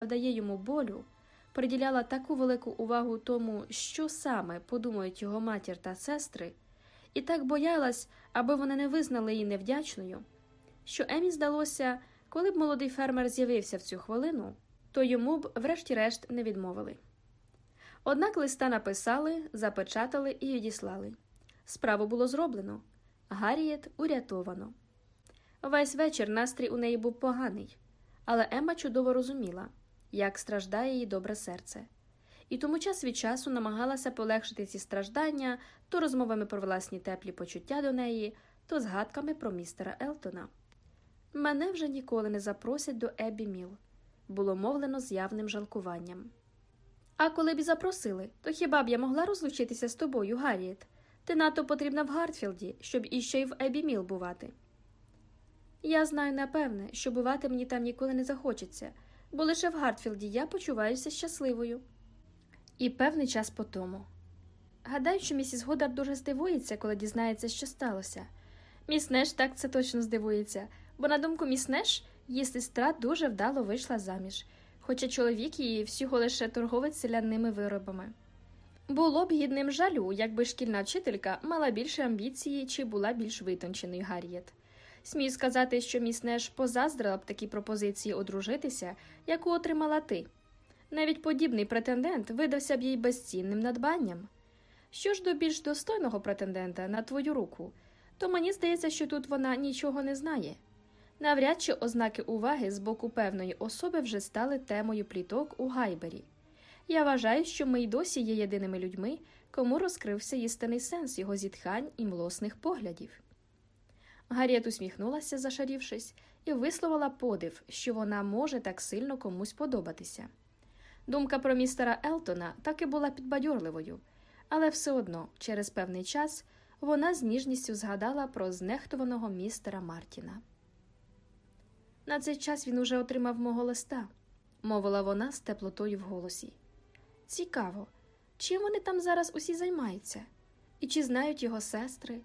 завдає йому болю, приділяла таку велику увагу тому, що саме подумають його матір та сестри, і так боялась, аби вони не визнали її невдячною, що Емі здалося, коли б молодий фермер з'явився в цю хвилину, то йому б, врешті-решт, не відмовили. Однак листа написали, запечатали і відіслали. Справу було зроблено. Гарріет урятовано. Весь вечір настрій у неї був поганий, але Емма чудово розуміла, як страждає її добре серце, і тому час від часу намагалася полегшити ці страждання то розмовами про власні теплі почуття до неї, то згадками про містера Елтона. Мене вже ніколи не запросять до Еббі Міл, було мовлено з явним жалкуванням. А коли б і запросили, то хіба б я могла розлучитися з тобою, Гарріет? Ти надто потрібна в Гартфілді, щоб іще й в Еббі Міл бувати. Я знаю напевне, що бувати мені там ніколи не захочеться, бо лише в Гартфілді я почуваюся щасливою. І певний час по тому. Гадаю, що місіс Годард дуже здивується, коли дізнається, що сталося. Міс Неш так це точно здивується, бо, на думку міс Неш, її сестра дуже вдало вийшла заміж, хоча чоловік її всього лише торговець селянними виробами. Було б гідним жалю, якби шкільна вчителька мала більше амбіції чи була більш витонченою Гарріет. Смію сказати, що міс Неш позаздрила б такій пропозиції одружитися, яку отримала ти. Навіть подібний претендент видався б їй безцінним надбанням. Що ж до більш достойного претендента на твою руку, то мені здається, що тут вона нічого не знає. Навряд чи ознаки уваги з боку певної особи вже стали темою пліток у Гайбері. Я вважаю, що ми й досі є єдиними людьми, кому розкрився істинний сенс його зітхань і млосних поглядів. Гарріет усміхнулася, зашарівшись, і висловила подив, що вона може так сильно комусь подобатися. Думка про містера Елтона так і була підбадьорливою, але все одно, через певний час, вона з ніжністю згадала про знехтуваного містера Мартіна. На цей час він уже отримав мого листа, мовила вона з теплотою в голосі. Цікаво, чим вони там зараз усі займаються, і чи знають його сестри?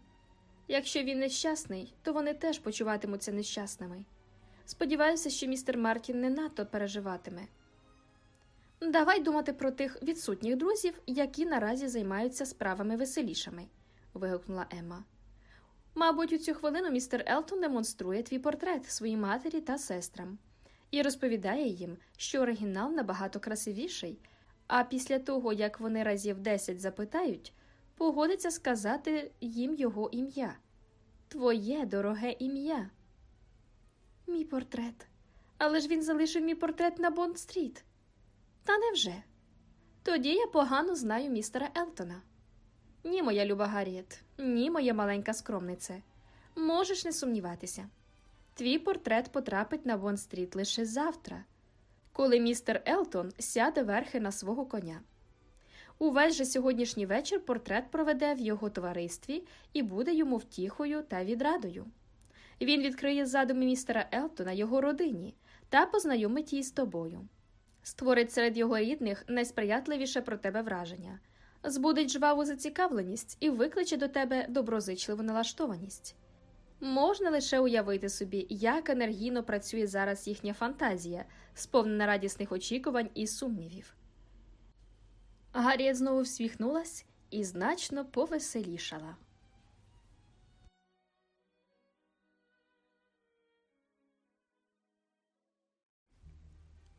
Якщо він нещасний, то вони теж почуватимуться нещасними. Сподіваюся, що містер Мартін не надто переживатиме. Давай думати про тих відсутніх друзів, які наразі займаються справами веселішими, вигукнула Емма. Мабуть, у цю хвилину містер Елтон демонструє твій портрет своїй матері та сестрам і розповідає їм, що оригінал набагато красивіший, а після того, як вони разів десять запитають, погодиться сказати їм його ім'я. Твоє дороге ім'я. Мій портрет. Але ж він залишив мій портрет на Бонд-стріт. Та невже? Тоді я погано знаю містера Елтона. Ні, моя люба Гарріет, ні, моя маленька скромнице. Можеш не сумніватися. Твій портрет потрапить на Бонд-стріт лише завтра, коли містер Елтон сяде верхи на свого коня. Увесь же сьогоднішній вечір портрет проведе в його товаристві і буде йому втіхою та відрадою. Він відкриє задуми містера Елтона його родині та познайомить її з тобою. Створить серед його рідних найсприятливіше про тебе враження, збудить жваву зацікавленість і викличе до тебе доброзичливу налаштованість. Можна лише уявити собі, як енергійно працює зараз їхня фантазія, сповнена радісних очікувань і сумнівів. Гарріет знову всміхнулась і значно повеселішала.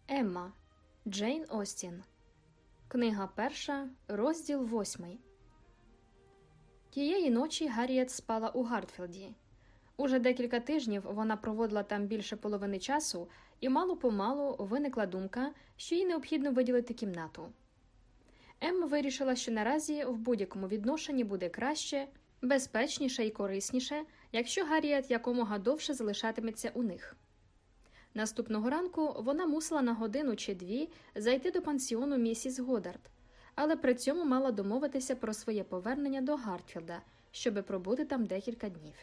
Емма Джейн Остін. Книга перша, розділ восьмий. Тієї ночі Гарріет спала у Гартфілді. Уже декілька тижнів вона проводила там більше половини часу, і мало помалу виникла думка, що їй необхідно виділити кімнату. Емма вирішила, що наразі в будь-якому відношенні буде краще, безпечніше і корисніше, якщо Гарріет якомога довше залишатиметься у них. Наступного ранку вона мусила на годину чи дві зайти до пансіону місіс Годард, але при цьому мала домовитися про своє повернення до Гартфілда, щоби пробути там декілька днів.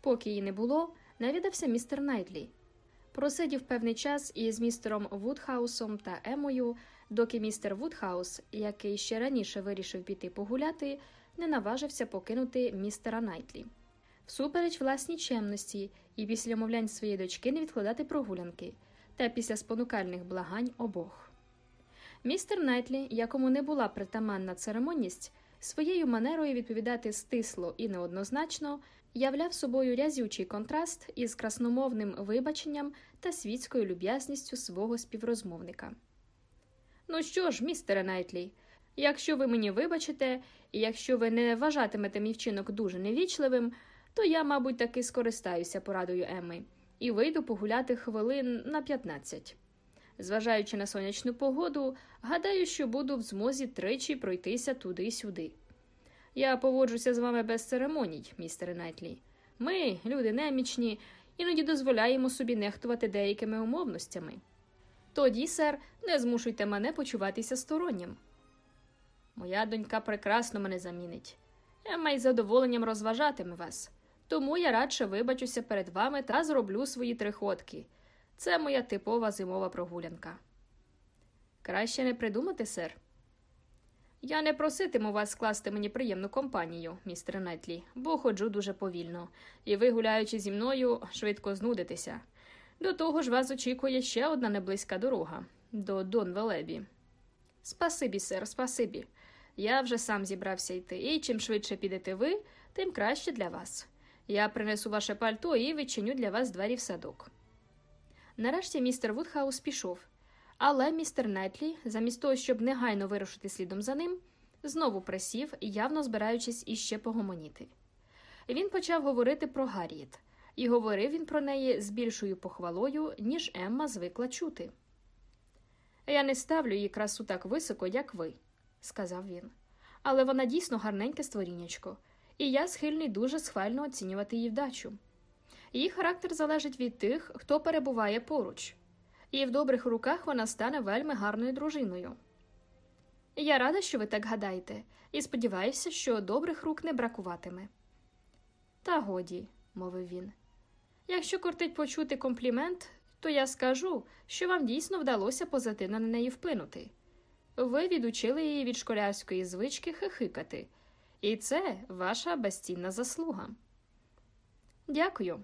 Поки її не було, навідався містер Найтлі. Просидів певний час із містером Вудхаусом та Емою, доки містер Вудхаус, який ще раніше вирішив піти погуляти, не наважився покинути містера Найтлі. Всупереч власній чемності і після умовлянь своєї дочки не відкладати прогулянки, та після спонукальних благань обох. Містер Найтлі, якому не була притаманна церемонність, своєю манерою відповідати стисло і неоднозначно, являв собою разючий контраст із красномовним вибаченням та світською люб'язністю свого співрозмовника. Ну що ж, містере Найтлі, якщо ви мені вибачите, і якщо ви не вважатимете мій вчинок дуже невічливим, то я, мабуть, таки скористаюся порадою Емми і вийду погуляти хвилин на 15. Зважаючи на сонячну погоду, гадаю, що буду в змозі тричі пройтися туди-сюди. Я поводжуся з вами без церемоній, містере Найтлі. Ми, люди немічні, іноді дозволяємо собі нехтувати деякими умовностями. Тоді, сер, не змушуйте мене почуватися стороннім. Моя донька прекрасно мене замінить. Емма із задоволенням розважатиме вас, тому я радше вибачуся перед вами та зроблю свої триходки. Це моя типова зимова прогулянка. Краще не придумати, сер. Я не проситиму вас скласти мені приємну компанію, містер Найтлі, бо ходжу дуже повільно, і ви, гуляючи зі мною, швидко знудитеся. До того ж вас очікує ще одна неблизька дорога до Донвел-Ебі. Спасибі, сер, спасибі. Я вже сам зібрався йти, і чим швидше підете ви, тим краще для вас. Я принесу ваше пальто і відчиню для вас двері в садок. Нарешті містер Вудхаус пішов, але містер Найтлі, замість того, щоб негайно вирушити слідом за ним, знову присів, явно збираючись іще погомоніти. Він почав говорити про Гарріет, і говорив він про неї з більшою похвалою, ніж Емма звикла чути. Я не ставлю її красу так високо, як ви, сказав він. Але вона дійсно гарненьке створіннячко, і я схильний дуже схвально оцінювати її вдачу. Її характер залежить від тих, хто перебуває поруч, і в добрих руках вона стане вельми гарною дружиною. Я рада, що ви так гадаєте, і сподіваюся, що добрих рук не бракуватиме. Та годі, мовив він. Якщо кортить почути комплімент, то я скажу, що вам дійсно вдалося позитивно на неї вплинути. Ви відучили її від школярської звички хихикати, і це ваша безцінна заслуга. Дякую.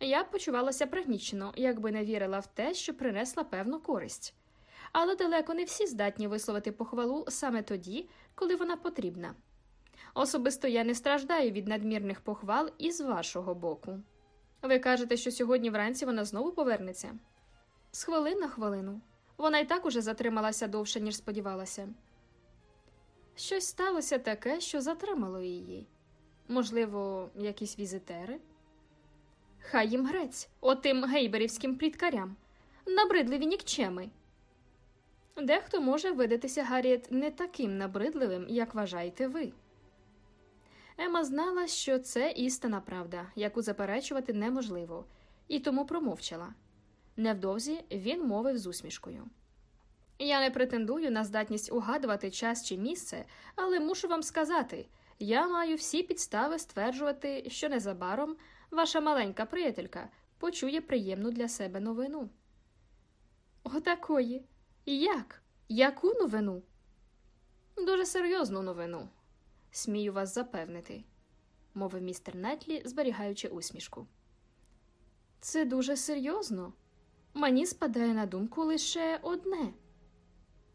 Я б почувалася пригнічено, якби не вірила в те, що принесла певну користь. Але далеко не всі здатні висловити похвалу саме тоді, коли вона потрібна. Особисто я не страждаю від надмірних похвал і з вашого боку. Ви кажете, що сьогодні вранці вона знову повернеться? З хвилин на хвилину. Вона й так уже затрималася довше, ніж сподівалася. Щось сталося таке, що затримало її. Можливо, якісь візитери? Хай їм грець, отим гейберівським пліткарям, набридливі нікчеми. Дехто може видатися Гарріет не таким набридливим, як вважаєте ви. Ема знала, що це істина правда, яку заперечувати неможливо, і тому промовчала. Невдовзі він мовив з усмішкою. Я не претендую на здатність угадувати час чи місце, але мушу вам сказати я маю всі підстави стверджувати, що незабаром ваша маленька приятелька почує приємну для себе новину. Отакої. Як? Яку новину? Дуже серйозну новину. Смію вас запевнити, мовив містер Нетлі, зберігаючи усмішку. Це дуже серйозно. Мені спадає на думку лише одне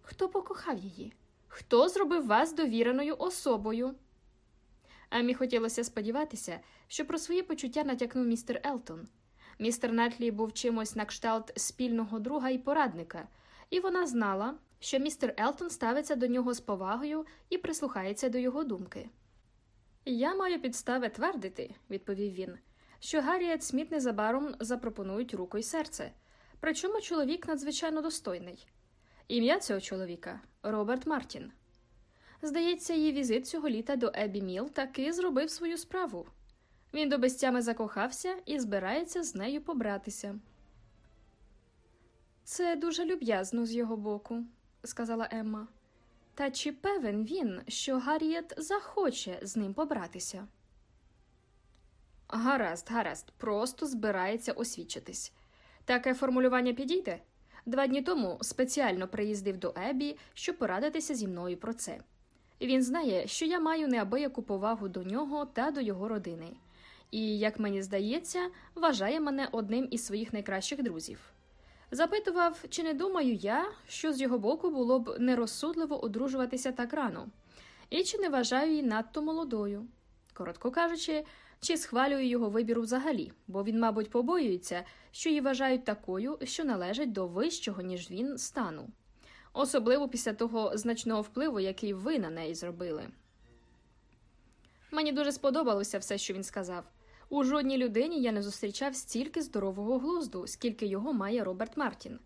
хто покохав її? Хто зробив вас довіреною особою? Емі хотілося сподіватися, що про свої почуття натякнув містер Елтон. Містер Нетлі був чимось на кшталт спільного друга і порадника, і вона знала, що містер Елтон ставиться до нього з повагою і прислухається до його думки. Я маю підстави твердити, відповів він, що Гарріет Сміт незабаром запропонують руку й серце. Причому чоловік надзвичайно достойний. Ім'я цього чоловіка Роберт Мартін. Здається, її візит цього літа до Ебі Міл таки зробив свою справу. Він до безтями закохався і збирається з нею побратися. Це дуже люб'язно з його боку, сказала Емма. Та чи певен він, що Гарріет захоче з ним побратися? Гаразд, гаразд, просто збирається освідчитись. Таке формулювання підійде. Два дні тому спеціально приїздив до Ебі, щоб порадитися зі мною про це. Він знає, що я маю неабияку повагу до нього та до його родини, і, як мені здається, вважає мене одним із своїх найкращих друзів. Запитував, чи не думаю я, що з його боку було б нерозсудливо одружуватися так рано, і чи не вважаю її надто молодою. Коротко кажучи, чи схвалюю його вибір взагалі, бо він, мабуть, побоюється, що її вважають такою, що належить до вищого, ніж він, стану, особливо після того значного впливу, який ви на неї зробили. Мені дуже сподобалося все, що він сказав. У жодній людині я не зустрічав стільки здорового глузду, скільки його має Роберт Мартін.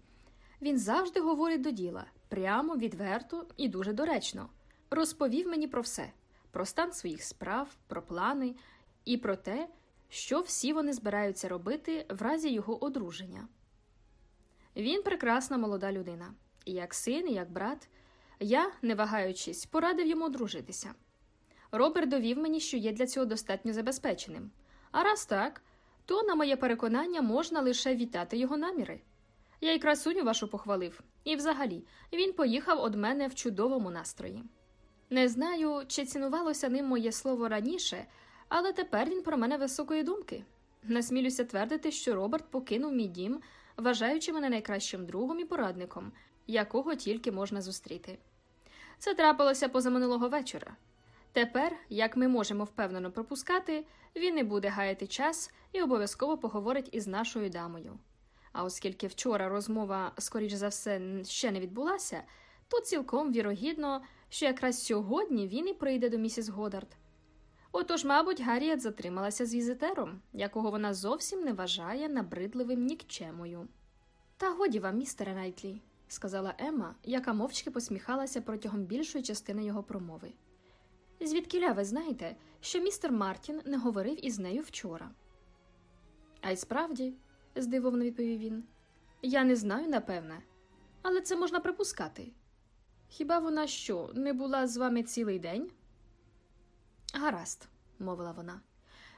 Він завжди говорить до діла, прямо, відверто і дуже доречно. Розповів мені про все: про стан своїх справ, про плани і про те, що всі вони збираються робити в разі його одруження. Він прекрасна молода людина, і як син, і як брат. Я, не вагаючись, порадив йому одружитися. Роберт довів мені, що є для цього достатньо забезпеченим. А раз так, то, на моє переконання, можна лише вітати його наміри. Я й красуню вашу похвалив, і взагалі він поїхав од мене в чудовому настрої. Не знаю, чи цінувалося ним моє слово раніше, але тепер він про мене високої думки. Насмілюся твердити, що Роберт покинув мій дім, вважаючи мене найкращим другом і порадником, якого тільки можна зустріти. Це трапилося позаминулого вечора. Тепер, як ми можемо впевнено пропускати, він не буде гаяти час і обов'язково поговорить із нашою дамою. А оскільки вчора розмова, скоріш за все, ще не відбулася, то цілком вірогідно, що якраз сьогодні він і прийде до місіс Годард. Отож, мабуть, Гарріет затрималася з візитером, якого вона зовсім не вважає набридливим нікчемою. Та годі вам, містере Найтлі, сказала Емма, яка мовчки посміхалася протягом більшої частини його промови. Звідкіля ви знаєте, що містер Мартін не говорив із нею вчора? А й справді, здивовано відповів він, я не знаю, напевне, але це можна припускати. Хіба вона що, не була з вами цілий день? Гаразд, мовила вона.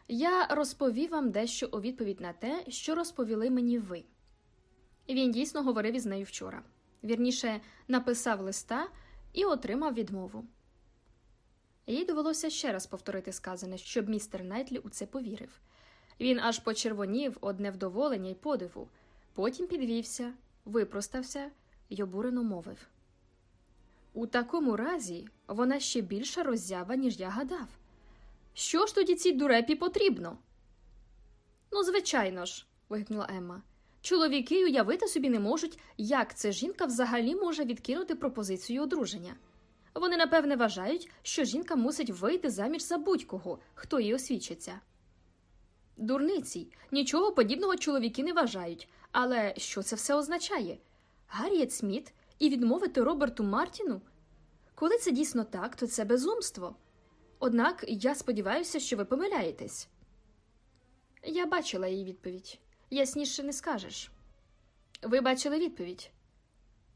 Я розповів вам дещо у відповідь на те, що розповіли мені ви. Він дійсно говорив із нею вчора. Вірніше, написав листа і отримав відмову. Їй довелося ще раз повторити сказане, щоб містер Найтлі у це повірив. Він аж почервонів од невдоволення й подиву, потім підвівся, випростався й обурено мовив. У такому разі вона ще більша роззява, ніж я гадав. Що ж тоді цій дурепі потрібно? Ну, звичайно ж, вигукнула Емма. Чоловіки уявити собі не можуть, як ця жінка взагалі може відкинути пропозицію одруження. Вони, напевне, вважають, що жінка мусить вийти заміж за будь-кого, хто їй освічиться. Дурниці, нічого подібного чоловіки не вважають. Але що це все означає? Гарріет Сміт і відмовити Роберту Мартіну? Коли це дійсно так, то це безумство. Однак я сподіваюся, що ви помиляєтесь. Я бачила її відповідь. Ясніше не скажеш. Ви бачили відповідь?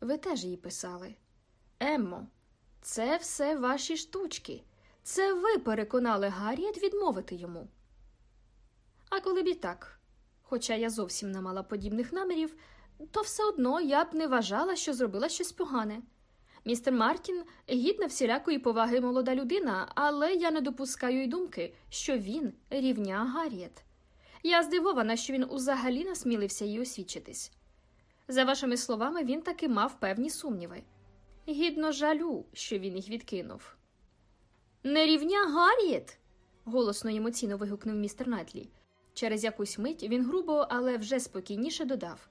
Ви теж її писали. Еммо, це все ваші штучки. Це ви переконали Гарріет відмовити йому. А коли б і так, хоча я зовсім не мала подібних намірів, то все одно я б не вважала, що зробила щось погане. Містер Мартін гідна всілякої поваги молода людина, але я не допускаю й думки, що він рівня Гарріет. Я здивована, що він узагалі насмілився їй освічитись. За вашими словами, він таки мав певні сумніви. Гідно жалю, що він їх відкинув. Не рівня Гарріет. голосно емоційно вигукнув містер Найтлі. Через якусь мить він грубо, але вже спокійніше додав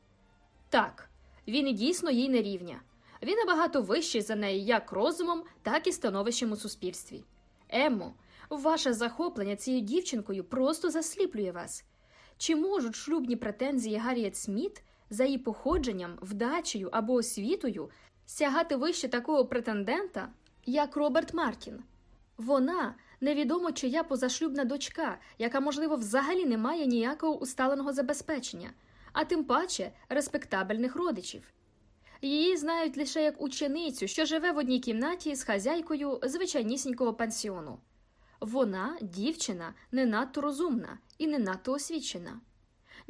Так, він і дійсно їй не рівня. Він набагато вищий за неї як розумом, так і становищем у суспільстві. Еммо, ваше захоплення цією дівчинкою просто засліплює вас. Чи можуть шлюбні претензії Гарріет Сміт за її походженням, вдачею або освітою сягати вище такого претендента, як Роберт Мартін? Вона невідомо чия позашлюбна дочка, яка, можливо, взагалі не має ніякого усталеного забезпечення, а тим паче респектабельних родичів. Її знають лише як ученицю, що живе в одній кімнаті з хазяйкою звичайнісінького пансіону. Вона, дівчина, не надто розумна і не надто освічена.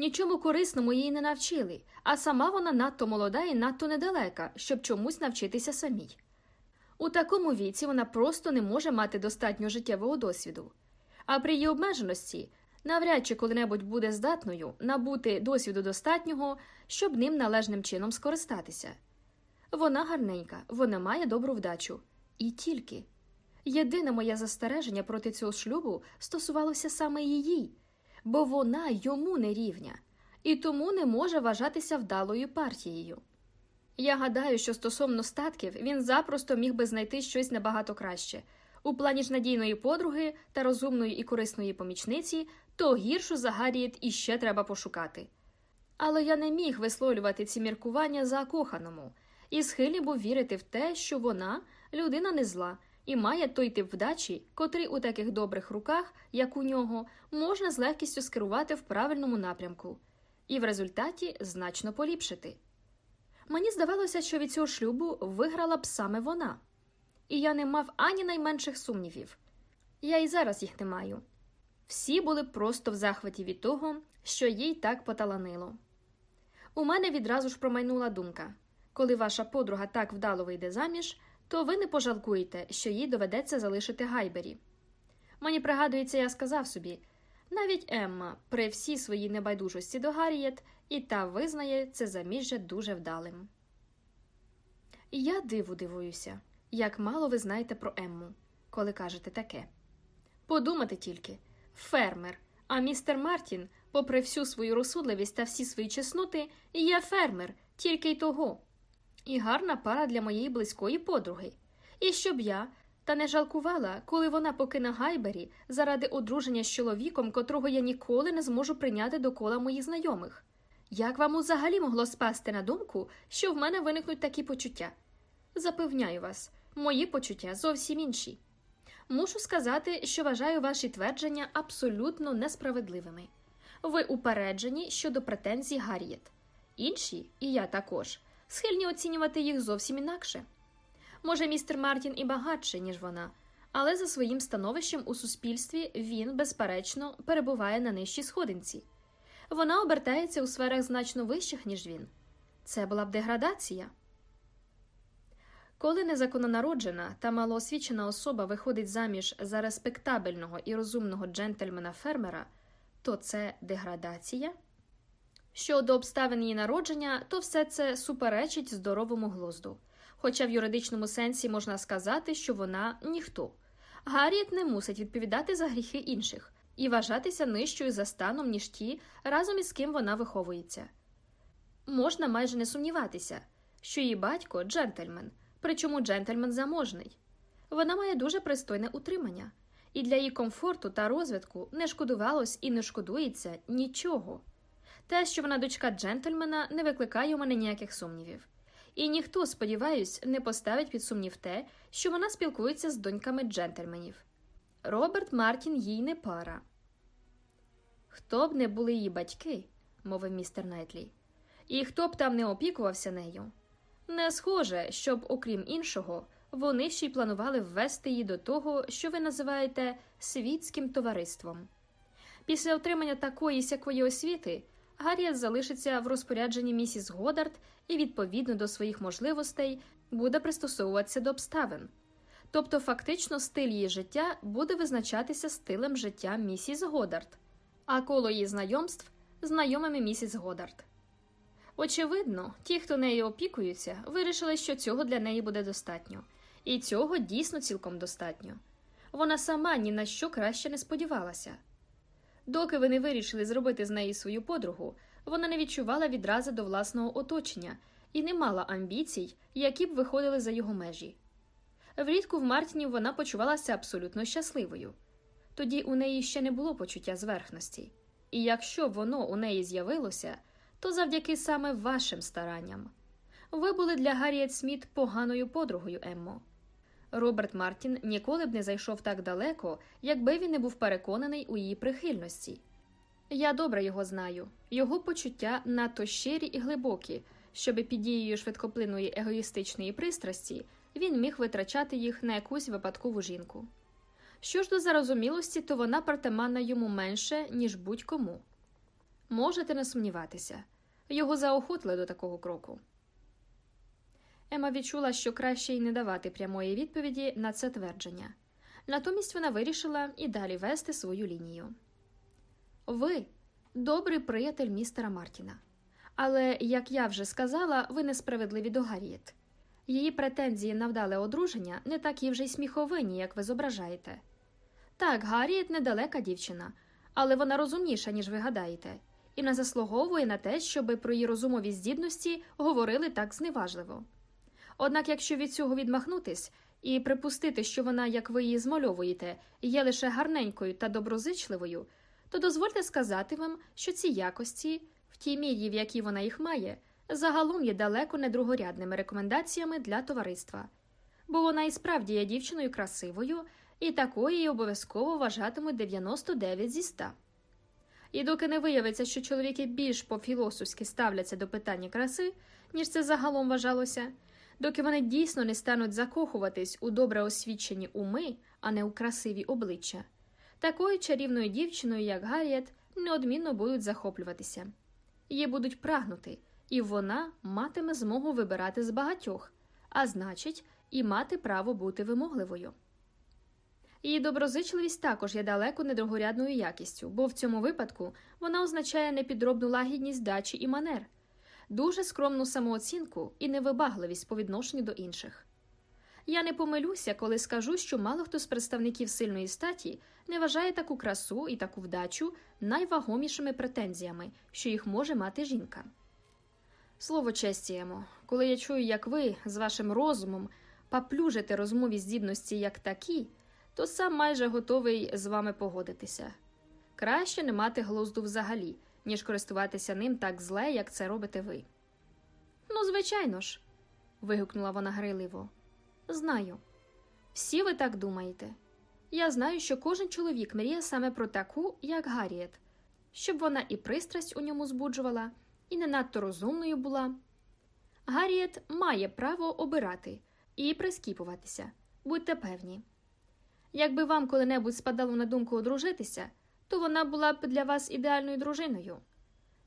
Нічому корисному її не навчили, а сама вона надто молода і надто недалека, щоб чомусь навчитися самій. У такому віці вона просто не може мати достатньо життєвого досвіду, а при її обмеженості навряд чи коли-небудь буде здатною набути досвіду достатнього, щоб ним належним чином скористатися. Вона гарненька, вона має добру вдачу. І тільки. Єдине моє застереження проти цього шлюбу стосувалося саме її, бо вона йому не рівня і тому не може вважатися вдалою партією. Я гадаю, що стосовно статків він запросто міг би знайти щось набагато краще. У плані ж надійної подруги та розумної і корисної помічниці, то гіршу за Гарріет іще треба пошукати. Але я не міг висловлювати ці міркування закоханому, і схильний був вірити в те, що вона людина не зла і має той тип вдачі, котрий у таких добрих руках, як у нього, можна з легкістю скерувати в правильному напрямку, і в результаті значно поліпшити. Мені здавалося, що від цього шлюбу виграла б саме вона, і я не мав ані найменших сумнівів. Я і зараз їх не маю. Всі були просто в захваті від того, що їй так поталанило. У мене відразу ж промайнула думка коли ваша подруга так вдало вийде заміж, то ви не пожалкуєте, що їй доведеться залишити гайбері. Мені пригадується, я сказав собі навіть Емма, при всій своїй небайдужості до Гаррієт, і та визнає це заміжжя дуже вдалим. Я диву дивуюся, як мало ви знаєте про Емму, коли кажете таке. Подумати тільки фермер, а містер Мартін, попри всю свою розсудливість та всі свої чесноти, є фермер, тільки й того. І гарна пара для моєї близької подруги. І щоб я та не жалкувала, коли вона покине Гайбері заради одруження з чоловіком, котрого я ніколи не зможу прийняти до кола моїх знайомих. Як вам взагалі могло спасти на думку, що в мене виникнуть такі почуття? Запевняю вас, мої почуття зовсім інші. Мушу сказати, що вважаю ваші твердження абсолютно несправедливими. Ви упереджені щодо претензій Гарріет. Інші, і я також, схильні оцінювати їх зовсім інакше. Може, містер Мартін і багатший, ніж вона, але за своїм становищем у суспільстві він, безперечно, перебуває на нижчій сходинці. Вона обертається у сферах значно вищих, ніж він. Це була б деградація. Коли незакононароджена та малоосвічена особа виходить заміж за респектабельного і розумного джентльмена фермера, то це деградація. Щодо обставин її народження, то все це суперечить здоровому глузду. Хоча в юридичному сенсі можна сказати, що вона ніхто. Гарріет не мусить відповідати за гріхи інших і вважатися нижчою за станом, ніж ті, разом із ким вона виховується. Можна майже не сумніватися, що її батько джентльмен, причому джентльмен заможний. Вона має дуже пристойне утримання, і для її комфорту та розвитку не шкодувалось і не шкодується нічого. Те, що вона дочка джентльмена, не викликає у мене ніяких сумнівів. І ніхто, сподіваюсь, не поставить під сумнів те, що вона спілкується з доньками джентльменів. Роберт Мартін їй не пара. Хто б не були її батьки, мовив містер Найтлі, і хто б там не опікувався нею. Не схоже, щоб, окрім іншого, вони ще й планували ввести її до того, що ви називаєте світським товариством. Після отримання такої сякої освіти Гарріет залишиться в розпорядженні місіс Годард і, відповідно до своїх можливостей, буде пристосовуватися до обставин. Тобто, фактично, стиль її життя буде визначатися стилем життя місіс Годард, а коло її знайомств знайомими місіс Годард. Очевидно, ті, хто нею опікуються, вирішили, що цього для неї буде достатньо, і цього дійсно цілком достатньо. Вона сама ні на що краще не сподівалася. Доки ви не вирішили зробити з неї свою подругу, вона не відчувала відрази до власного оточення і не мала амбіцій, які б виходили за його межі. Влітку в Мартіні вона почувалася абсолютно щасливою. Тоді у неї ще не було почуття зверхності, і якщо воно у неї з'явилося, то завдяки саме вашим старанням. Ви були для Гарріет Сміт поганою подругою Еммо. Роберт Мартін ніколи б не зайшов так далеко, якби він не був переконаний у її прихильності. Я добре його знаю, його почуття надто щирі і глибокі, щоби під дією швидкоплинної егоїстичної пристрасті він міг витрачати їх на якусь випадкову жінку. Що ж до зарозумілості, то вона притаманна йому менше, ніж будь-кому. Можете не сумніватися, його заохотили до такого кроку. Ема відчула, що краще й не давати прямої відповіді на це твердження. Натомість вона вирішила і далі вести свою лінію. Ви добрий приятель містера Мартіна. Але, як я вже сказала, ви несправедливі до Гарріет. Її претензії на вдале одруження не такі вже й сміховинні, як ви зображаєте. Так, Гарріет недалека дівчина, але вона розумніша, ніж ви гадаєте, і не заслуговує на те, щоби про її розумові здібності говорили так зневажливо. Однак, якщо від цього відмахнутись і припустити, що вона, як ви її змальовуєте, є лише гарненькою та доброзичливою, то дозвольте сказати вам, що ці якості, в тій мірі, в якій вона їх має, загалом є далеко не другорядними рекомендаціями для товариства, бо вона і справді є дівчиною красивою, і такої її обов'язково вважатимуть 99 зі 100. І доки не виявиться, що чоловіки більш по-філософськи ставляться до питання краси, ніж це загалом вважалося, доки вони дійсно не стануть закохуватись у добре освічені уми, а не у красиві обличчя, такою чарівною дівчиною, як Гарріет, неодмінно будуть захоплюватися. Її будуть прагнути, і вона матиме змогу вибирати з багатьох, а значить, і мати право бути вимогливою. Її доброзичливість також є далеко недорогорядною якістю, бо в цьому випадку вона означає непідробну лагідність дачі і манер, дуже скромну самооцінку і невибагливість по відношенню до інших. Я не помилюся, коли скажу, що мало хто з представників сильної статі не вважає таку красу і таку вдачу найвагомішими претензіями, що їх може мати жінка. Слово честі, Емо, коли я чую, як ви з вашим розумом поплюжите розмові здібності як такі, то сам майже готовий з вами погодитися. Краще не мати глузду взагалі, ніж користуватися ним так зле, як це робите ви. Ну, звичайно ж, вигукнула вона грайливо. Знаю. Всі ви так думаєте. Я знаю, що кожен чоловік мріє саме про таку, як Гарріет, щоб вона і пристрасть у ньому збуджувала, і не надто розумною була. Гарріет має право обирати і прискіпуватися, будьте певні. Якби вам коли-небудь спадало на думку одружитися, то вона була б для вас ідеальною дружиною.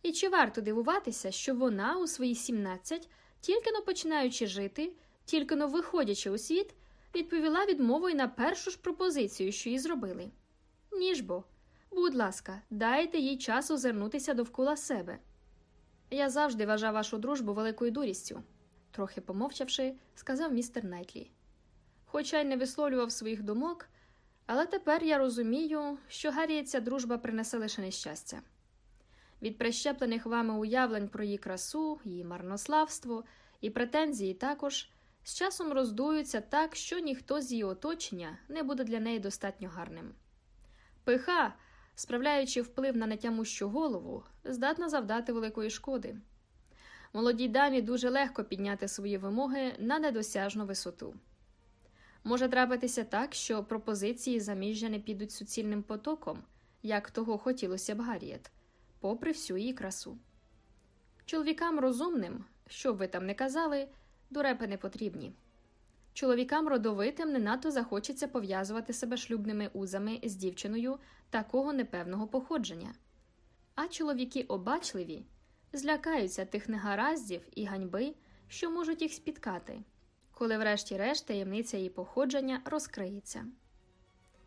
І чи варто дивуватися, що вона у свої 17, тільки но починаючи жити, тільки но виходячи у світ, відповіла відмовою на першу ж пропозицію, що їй зробили? Ніж бо, будь ласка, дайте їй час озирнутися довкола себе. Я завжди вважав вашу дружбу великою дурістю, трохи помовчавши, сказав містер Найтлі. Хоча й не висловлював своїх думок, але тепер я розумію, що Гаррі ця дружба принесе лише нещастя. Від прищеплених вами уявлень про її красу, її марнославство і претензії також з часом роздуються так, що ніхто з її оточення не буде для неї достатньо гарним. Пиха, справляючи вплив на нетямущу голову, здатна завдати великої шкоди. Молодій дамі дуже легко підняти свої вимоги на недосяжну висоту. Може трапитися так, що пропозиції заміжжя не підуть суцільним потоком, як того хотілося б Гарріет, попри всю її красу. Чоловікам розумним, що б ви там не казали, дурепи не потрібні. Чоловікам родовитим не надто захочеться пов'язувати себе шлюбними узами з дівчиною такого непевного походження. А чоловіки обачливі злякаються тих негараздів і ганьби, що можуть їх спіткати коли, врешті-решт, таємниця її походження розкриється.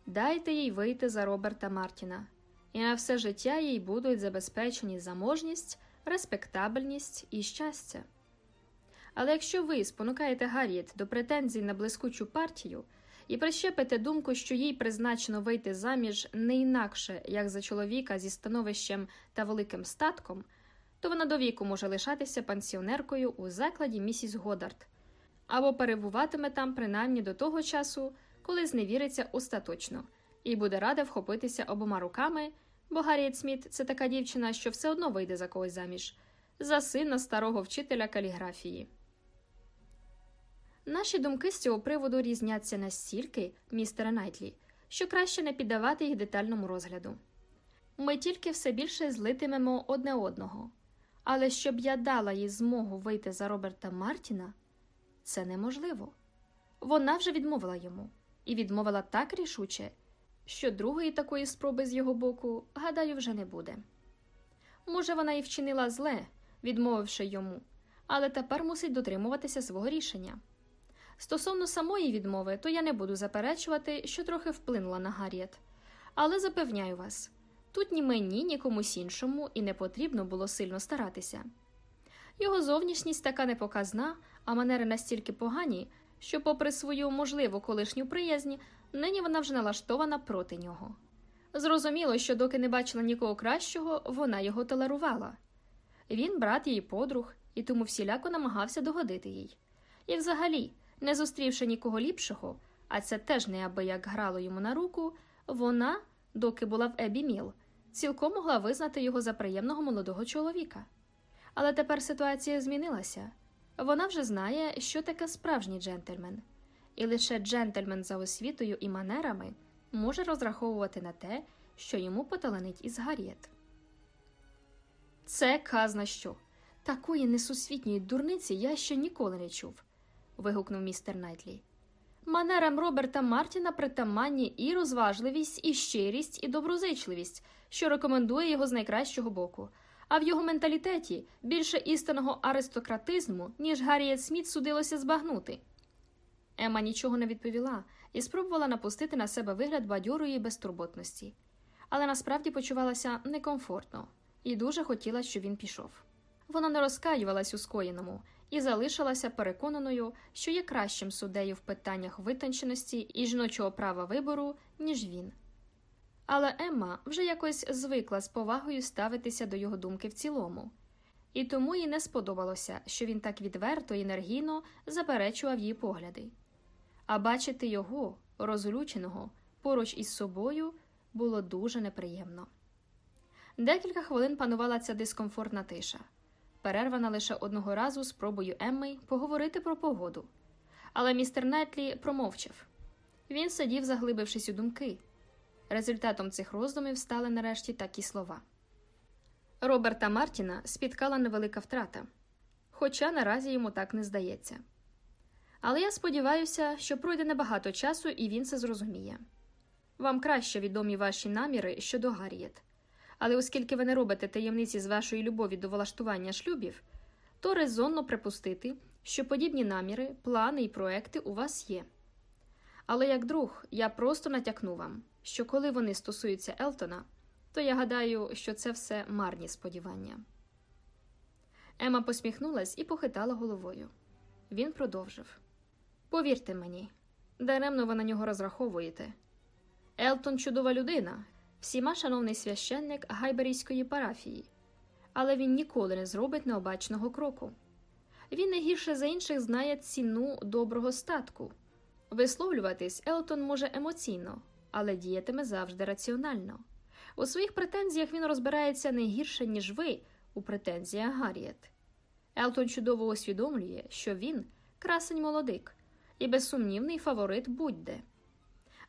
Дайте їй вийти за Роберта Мартіна, і на все життя їй будуть забезпечені заможність, респектабельність і щастя. Але якщо ви спонукаєте Гарріет до претензій на блискучу партію і прищепите думку, що їй призначено вийти заміж не інакше, як за чоловіка зі становищем та великим статком, то вона довіку може лишатися пансіонеркою у закладі місіс Годард або перебуватиме там принаймні до того часу, коли зневіриться остаточно, і буде рада вхопитися обома руками, бо Гарріет Сміт це така дівчина, що все одно вийде за когось заміж, за сина старого вчителя каліграфії. Наші думки з цього приводу різняться настільки, містере Найтлі, що краще не піддавати їх детальному розгляду. Ми тільки все більше злитимемо одне одного, але щоб я дала їй змогу вийти за Роберта Мартіна. Це неможливо. Вона вже відмовила йому і відмовила так рішуче, що другої такої спроби з його боку, гадаю, вже не буде. Може, вона і вчинила зле, відмовивши йому, але тепер мусить дотримуватися свого рішення. Стосовно самої відмови, то я не буду заперечувати, що трохи вплинула на Гарріет. Але запевняю вас, Тут ні мені, ні комусь іншому і не потрібно було сильно старатися. Його зовнішність така непоказна, а манери настільки погані, що, попри свою можливу колишню приязнь, нині вона вже налаштована проти нього. Зрозуміло, що доки не бачила нікого кращого, вона його толерувала. Він брат її подруг, і тому всіляко намагався догодити їй. І, взагалі, не зустрівши нікого ліпшого, а це теж неабияк грало йому на руку, вона, доки була в Ебі Міл, цілком могла визнати його за приємного молодого чоловіка. Але тепер ситуація змінилася. Вона вже знає, що таке справжній джентльмен, і лише джентльмен за освітою і манерами може розраховувати на те, що йому поталанить із Гарріет. Це казна що. Такої несусвітньої дурниці я ще ніколи не чув. вигукнув містер Найтлі. Манерам Роберта Мартіна притаманні і розважливість, і щирість, і доброзичливість, що рекомендує його з найкращого боку. А в його менталітеті більше істинного аристократизму, ніж Гарріет Сміт судилося збагнути. Ема нічого не відповіла і спробувала напустити на себе вигляд бадьорої безтурботності, але насправді почувалася некомфортно і дуже хотіла, щоб він пішов. Вона не розкаювалась у скоєному і залишилася переконаною, що є кращим суддею в питаннях витонченості і жіночого права вибору, ніж він. Але Емма вже якось звикла з повагою ставитися до його думки в цілому, і тому їй не сподобалося, що він так відверто і енергійно заперечував її погляди. А бачити його, розлюченого, поруч із собою, було дуже неприємно. Декілька хвилин панувала ця дискомфортна тиша, перервана лише одного разу спробою Емми поговорити про погоду. Але містер Нетлі промовчав він сидів, заглибившись у думки. Результатом цих роздумів стали нарешті такі слова. Роберта Мартіна спіткала невелика втрата, хоча наразі йому так не здається. Але я сподіваюся, що пройде небагато часу і він це зрозуміє. Вам краще відомі ваші наміри щодо Гарріет. Але оскільки ви не робите таємниці з вашої любові до влаштування шлюбів, то резонно припустити, що подібні наміри, плани і проекти у вас є. Але як друг, я просто натякну вам, що коли вони стосуються Елтона, то я гадаю, що це все марні сподівання. Ема посміхнулась і похитала головою. Він продовжив Повірте мені, даремно ви на нього розраховуєте. Елтон чудова людина, всіма шановний священник гайберійської парафії, але він ніколи не зробить необачного кроку. Він не гірше за інших знає ціну доброго статку. Висловлюватись Елтон може емоційно, але діятиме завжди раціонально. У своїх претензіях він розбирається не гірше, ніж ви у претензіях Гарріет. Елтон чудово усвідомлює, що він красень молодик і безсумнівний фаворит будь-де.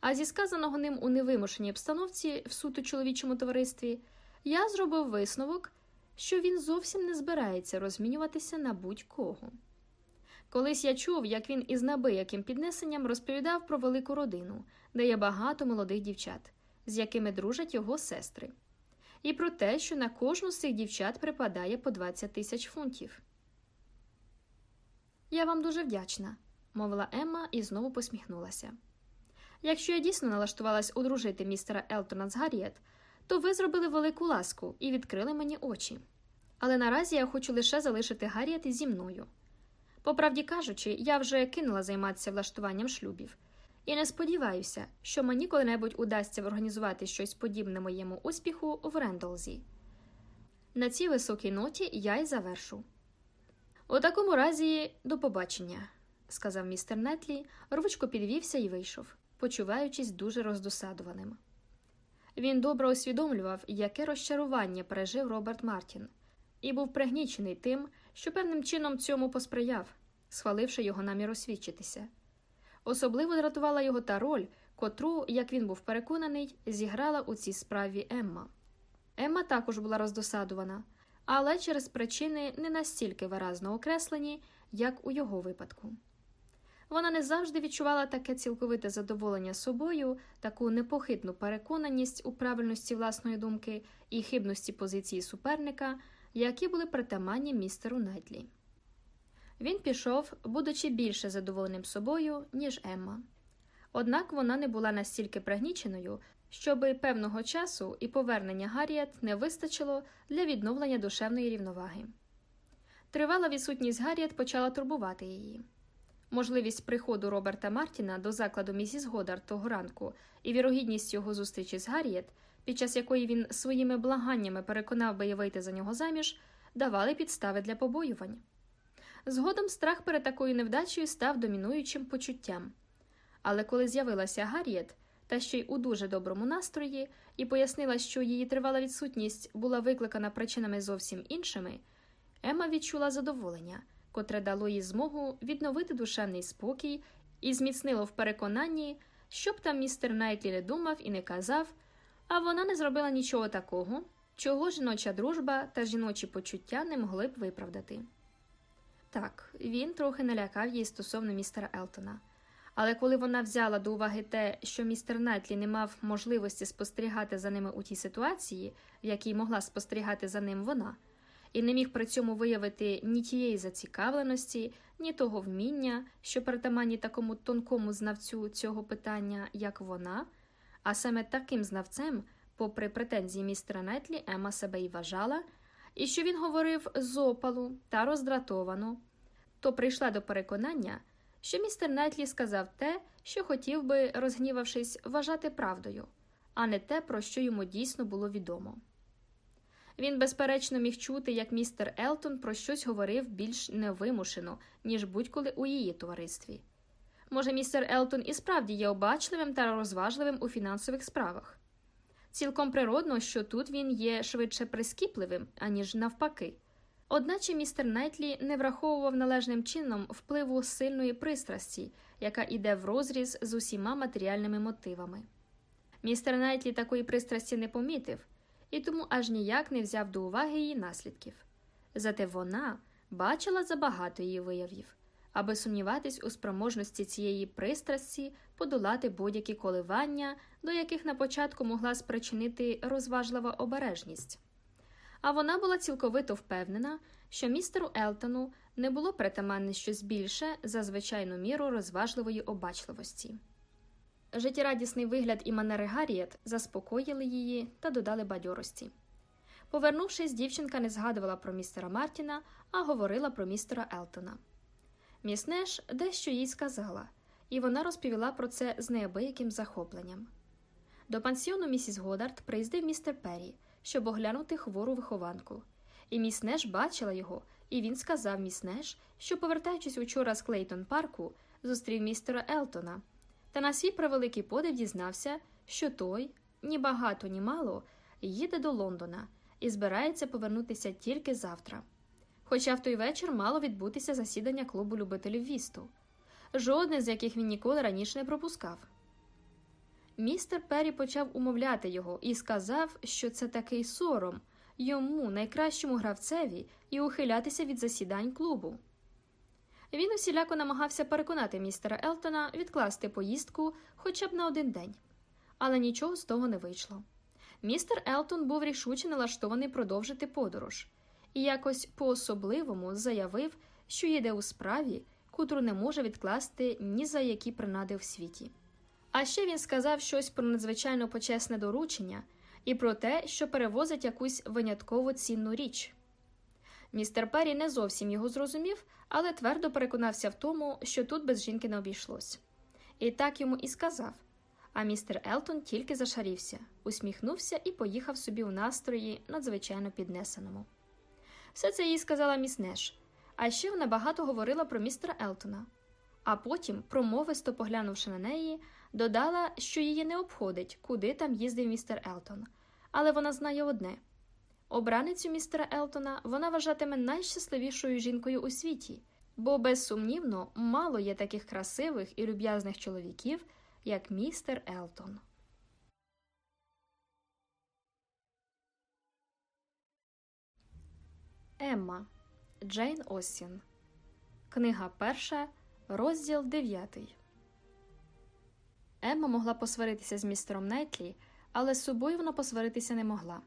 А зі сказаного ним у невимушеній обстановці в суто чоловічому товаристві я зробив висновок, що він зовсім не збирається розмінюватися на будь-кого. Колись я чув, як він із набияким піднесенням розповідав про велику родину, де є багато молодих дівчат, з якими дружать його сестри, і про те, що на кожну з цих дівчат припадає по 20 тисяч фунтів. Я вам дуже вдячна, мовила Емма і знову посміхнулася. Якщо я дійсно налаштувалась одружити містера Елтона з Гарріет, то ви зробили велику ласку і відкрили мені очі. Але наразі я хочу лише залишити Гарріет зі мною. По правді кажучи, я вже кинула займатися влаштуванням шлюбів, і не сподіваюся, що мені коли-небудь удасться організувати щось подібне моєму успіху в Рендолзі. На цій високій ноті я й завершу. У такому разі, до побачення, сказав містер Нетлі, рвучко підвівся і вийшов, почуваючись дуже роздосадуваним. Він добре усвідомлював, яке розчарування пережив Роберт Мартін, і був пригнічений тим, що певним чином цьому посприяв, схваливши його намір освідчитися. Особливо дратувала його та роль, котру, як він був переконаний, зіграла у цій справі Емма. Емма також була роздосадувана, але через причини не настільки виразно окреслені, як у його випадку. Вона не завжди відчувала таке цілковите задоволення собою, таку непохитну переконаність у правильності власної думки і хибності позиції суперника, які були притаманні містеру Найтлі. Він пішов, будучи більше задоволеним собою, ніж Емма. Однак вона не була настільки пригніченою, щоби певного часу і повернення Гарріет не вистачило для відновлення душевної рівноваги. Тривала відсутність Гарріет почала турбувати її. Можливість приходу Роберта Мартіна до закладу місіс Годард того ранку і вірогідність його зустрічі з Гарріет, під час якої він своїми благаннями переконав би її вийти за нього заміж, давали підстави для побоювань. Згодом страх перед такою невдачею став домінуючим почуттям. Але коли з'явилася Гарріет, та ще й у дуже доброму настрої, і пояснила, що її тривала відсутність була викликана причинами зовсім іншими, Ема відчула задоволення, котре дало їй змогу відновити душевний спокій і зміцнило в переконанні, щоб там містер Найтлі не думав і не казав, а вона не зробила нічого такого, чого жіноча дружба та жіночі почуття не могли б виправдати. Так, він трохи налякав її стосовно містера Елтона. Але коли вона взяла до уваги те, що містер Найтлі не мав можливості спостерігати за ними у тій ситуації, в якій могла спостерігати за ним вона, і не міг при цьому виявити ні тієї зацікавленості, ні того вміння, що притаманні такому тонкому знавцю цього питання, як вона, а саме таким знавцем, попри претензії містера Найтлі, Ема себе й вважала, і що він говорив з опалу та роздратовано, то прийшла до переконання що містер Найтлі сказав те, що хотів би, розгнівавшись, вважати правдою, а не те, про що йому дійсно було відомо. Він, безперечно, міг чути, як містер Елтон про щось говорив більш невимушено, ніж будь-коли у її товаристві. Може, містер Елтон і справді є обачливим та розважливим у фінансових справах. Цілком природно, що тут він є швидше прискіпливим, аніж навпаки. Одначе містер Найтлі не враховував належним чином впливу сильної пристрасті, яка йде в розріз з усіма матеріальними мотивами. Містер Найтлі такої пристрасті не помітив і тому аж ніяк не взяв до уваги її наслідків. Зате вона бачила забагато її виявів, аби сумніватись у спроможності цієї пристрасті подолати будь-які коливання, до яких на початку могла спричинити розважлива обережність а вона була цілковито впевнена, що містеру Елтону не було притаманне щось більше за звичайну міру розважливої обачливості. Життєрадісний вигляд і манери Гарріет заспокоїли її та додали бадьорості. Повернувшись, дівчинка не згадувала про містера Мартіна, а говорила про містера Елтона. Міс Неш дещо їй сказала, і вона розповіла про це з неабияким захопленням. До пансіону місіс Годард приїздив містер Перрі, щоб оглянути хвору вихованку. І міс Неш бачила його, і він сказав міс Неш, що, повертаючись учора з Клейтон парку, зустрів містера Елтона, та на свій превеликий подив дізнався, що той, ні багато, ні мало, їде до Лондона і збирається повернутися тільки завтра. Хоча в той вечір мало відбутися засідання клубу любителів вісту, жодне з яких він ніколи раніше не пропускав. Містер Перрі почав умовляти його і сказав, що це такий сором йому, найкращому гравцеві, і ухилятися від засідань клубу. Він усіляко намагався переконати містера Елтона відкласти поїздку хоча б на один день, але нічого з того не вийшло. Містер Елтон був рішуче налаштований продовжити подорож і якось по особливому заявив, що їде у справі, котру не може відкласти ні за які принади в світі. А ще він сказав щось про надзвичайно почесне доручення і про те, що перевозить якусь винятково цінну річ. Містер Перрі не зовсім його зрозумів, але твердо переконався в тому, що тут без жінки не обійшлось. І так йому і сказав. А містер Елтон тільки зашарівся, усміхнувся і поїхав собі у настрої надзвичайно піднесеному. Все це їй сказала міс Неш, а ще вона багато говорила про містера Елтона, а потім, промовисто поглянувши на неї, Додала, що її не обходить, куди там їздив містер Елтон, але вона знає одне обраницю містера Елтона вона вважатиме найщасливішою жінкою у світі, бо, безсумнівно, мало є таких красивих і люб'язних чоловіків, як містер Елтон. Емма Джейн Остін. Книга перша, розділ дев'ятий. Емма могла посваритися з містером Найтлі, але з собою вона посваритися не могла.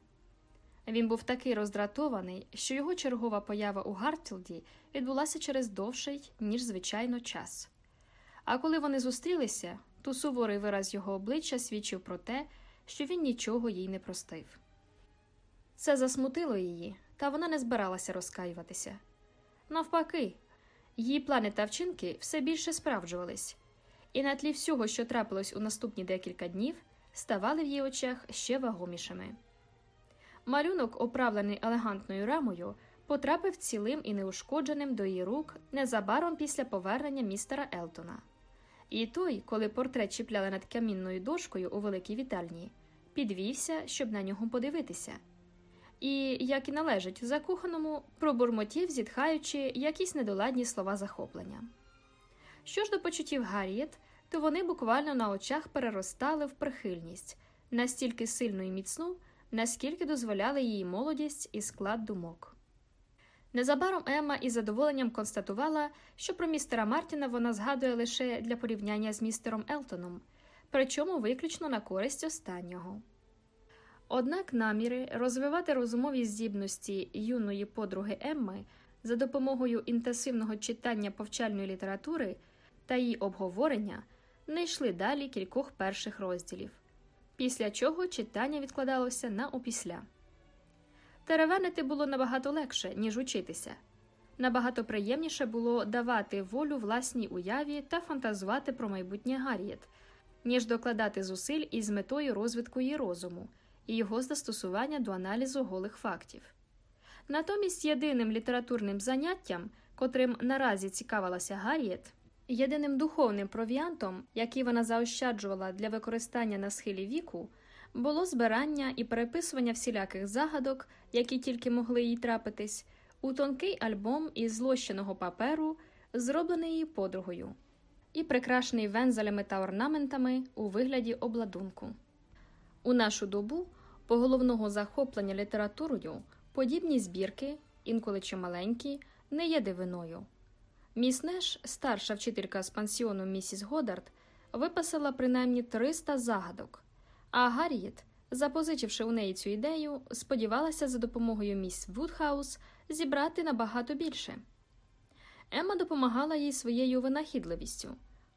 Він був такий роздратований, що його чергова поява у Гартфілді відбулася через довший, ніж звичайно, час. А коли вони зустрілися, то суворий вираз його обличчя свідчив про те, що він нічого їй не простив. Це засмутило її, та вона не збиралася розкаюватися. Навпаки, її плани та вчинки все більше справджувались, і на тлі всього, що трапилось у наступні декілька днів, ставали в її очах ще вагомішими. Малюнок, оправлений елегантною рамою, потрапив цілим і неушкодженим до її рук незабаром після повернення містера Елтона. І той, коли портрет чіпляли над камінною дошкою у великій вітальні, підвівся, щоб на нього подивитися. І, як і належить закоханому, пробурмотів, зітхаючи якісь недоладні слова захоплення. Що ж до почуттів Гарріет, то вони буквально на очах переростали в прихильність, настільки сильну і міцну, наскільки дозволяли її молодість і склад думок. Незабаром Емма із задоволенням констатувала, що про містера Мартіна вона згадує лише для порівняння з містером Елтоном, причому виключно на користь останнього. Однак наміри розвивати розумові здібності юної подруги Емми за допомогою інтенсивного читання повчальної літератури та її обговорення не йшли далі кількох перших розділів, після чого читання відкладалося на опісля. Теревенити було набагато легше, ніж учитися. Набагато приємніше було давати волю власній уяві та фантазувати про майбутнє Гарріет, ніж докладати зусиль із метою розвитку її розуму і його застосування до аналізу голих фактів. Натомість єдиним літературним заняттям, котрим наразі цікавилася Гарріет, єдиним духовним провіантом, який вона заощаджувала для використання на схилі віку, було збирання і переписування всіляких загадок, які тільки могли їй трапитись, у тонкий альбом із злощеного паперу, зроблений її подругою, і прикрашений вензелями та орнаментами у вигляді обладунку. У нашу добу поголовного захоплення літературою подібні збірки, інколи чималенькі, не є дивиною. Міс Неш, старша вчителька з пансіону місіс Годард, виписала принаймні 300 загадок, а Гарріет, запозичивши у неї цю ідею, сподівалася за допомогою міс Вудхаус зібрати набагато більше. Емма допомагала їй своєю винахідливістю,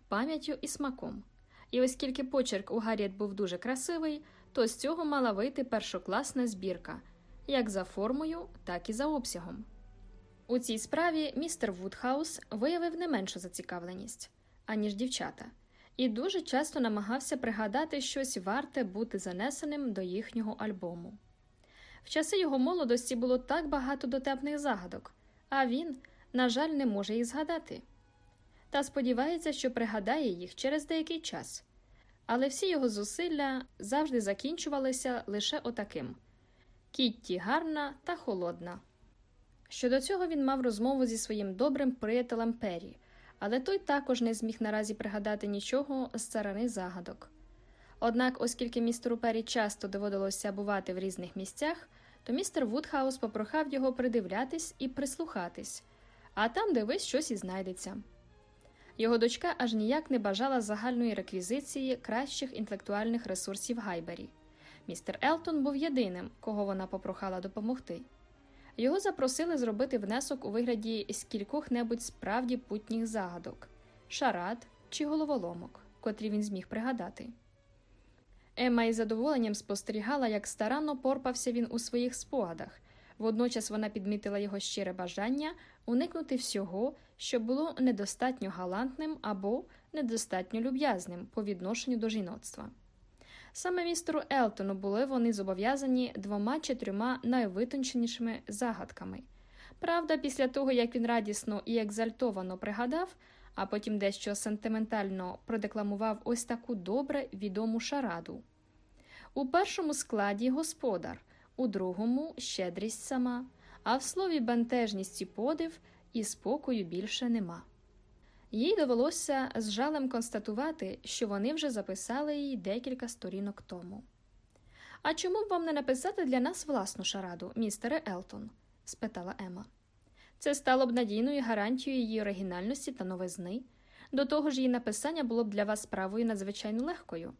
пам'яттю і смаком. І оскільки почерк у Гарріет був дуже красивий, то з цього мала вийти першокласна збірка як за формою, так і за обсягом. У цій справі містер Вудхаус виявив не меншу зацікавленість, аніж дівчата, і дуже часто намагався пригадати щось варте бути занесеним до їхнього альбому. В часи його молодості було так багато дотепних загадок, а він, на жаль, не може їх згадати. Та сподівається, що пригадає їх через деякий час. Але всі його зусилля завжди закінчувалися лише отаким Кітті гарна та холодна. Щодо цього він мав розмову зі своїм добрим приятелем Пері, але той також не зміг наразі пригадати нічого з царини загадок. Однак, оскільки містеру Пері часто доводилося бувати в різних місцях, то містер Вудхаус попрохав його придивлятись і прислухатись, а там дивись щось і знайдеться. Його дочка аж ніяк не бажала загальної реквізиції кращих інтелектуальних ресурсів Гайбері. Містер Елтон був єдиним, кого вона попрохала допомогти. Його запросили зробити внесок у вигляді скількох небудь справді путніх загадок, шарад чи головоломок, котрі він зміг пригадати. Емма із задоволенням спостерігала, як старанно порпався він у своїх спогадах. Водночас вона підмітила його щире бажання уникнути всього, що було недостатньо галантним або недостатньо люб'язним по відношенню до жіноцтва. Саме містеру Елтону були вони зобов'язані двома чи трьома найвитонченішими загадками. Правда, після того, як він радісно і екзальтовано пригадав, а потім дещо сентиментально продекламував ось таку добре відому шараду. У першому складі господар, у другому щедрість сама, а в слові бентежність і подив і спокою більше нема. Їй довелося з жалем констатувати, що вони вже записали її декілька сторінок тому. А чому б вам не написати для нас власну шараду, містере Елтон? спитала Емма. Це стало б надійною гарантією її оригінальності та новизни. До того ж, її написання було б для вас справою надзвичайно легкою.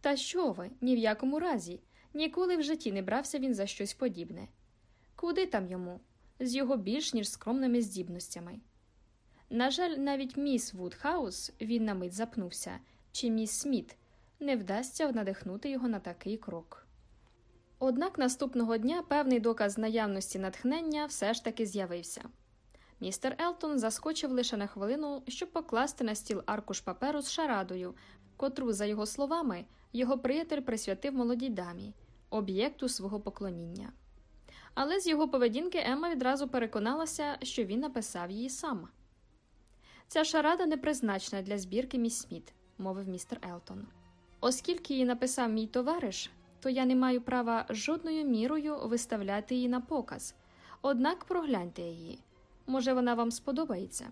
Та що ви, ні в якому разі, ніколи в житті не брався він за щось подібне. Куди там йому? З його більш ніж скромними здібностями. На жаль, навіть міс Вудхаус він на мить запнувся, чи міс Сміт не вдасться надихнути його на такий крок. Однак наступного дня певний доказ наявності натхнення все ж таки з'явився. Містер Елтон заскочив лише на хвилину, щоб покласти на стіл аркуш паперу з шарадою, котру, за його словами, його приятель присвятив молодій дамі, об'єкту свого поклоніння. Але з його поведінки Емма відразу переконалася, що він написав її сам. Ця шарада не призначена для збірки міс Сміт, мовив містер Елтон. Оскільки її написав мій товариш, то я не маю права жодною мірою виставляти її на показ. Однак прогляньте її. Може, вона вам сподобається.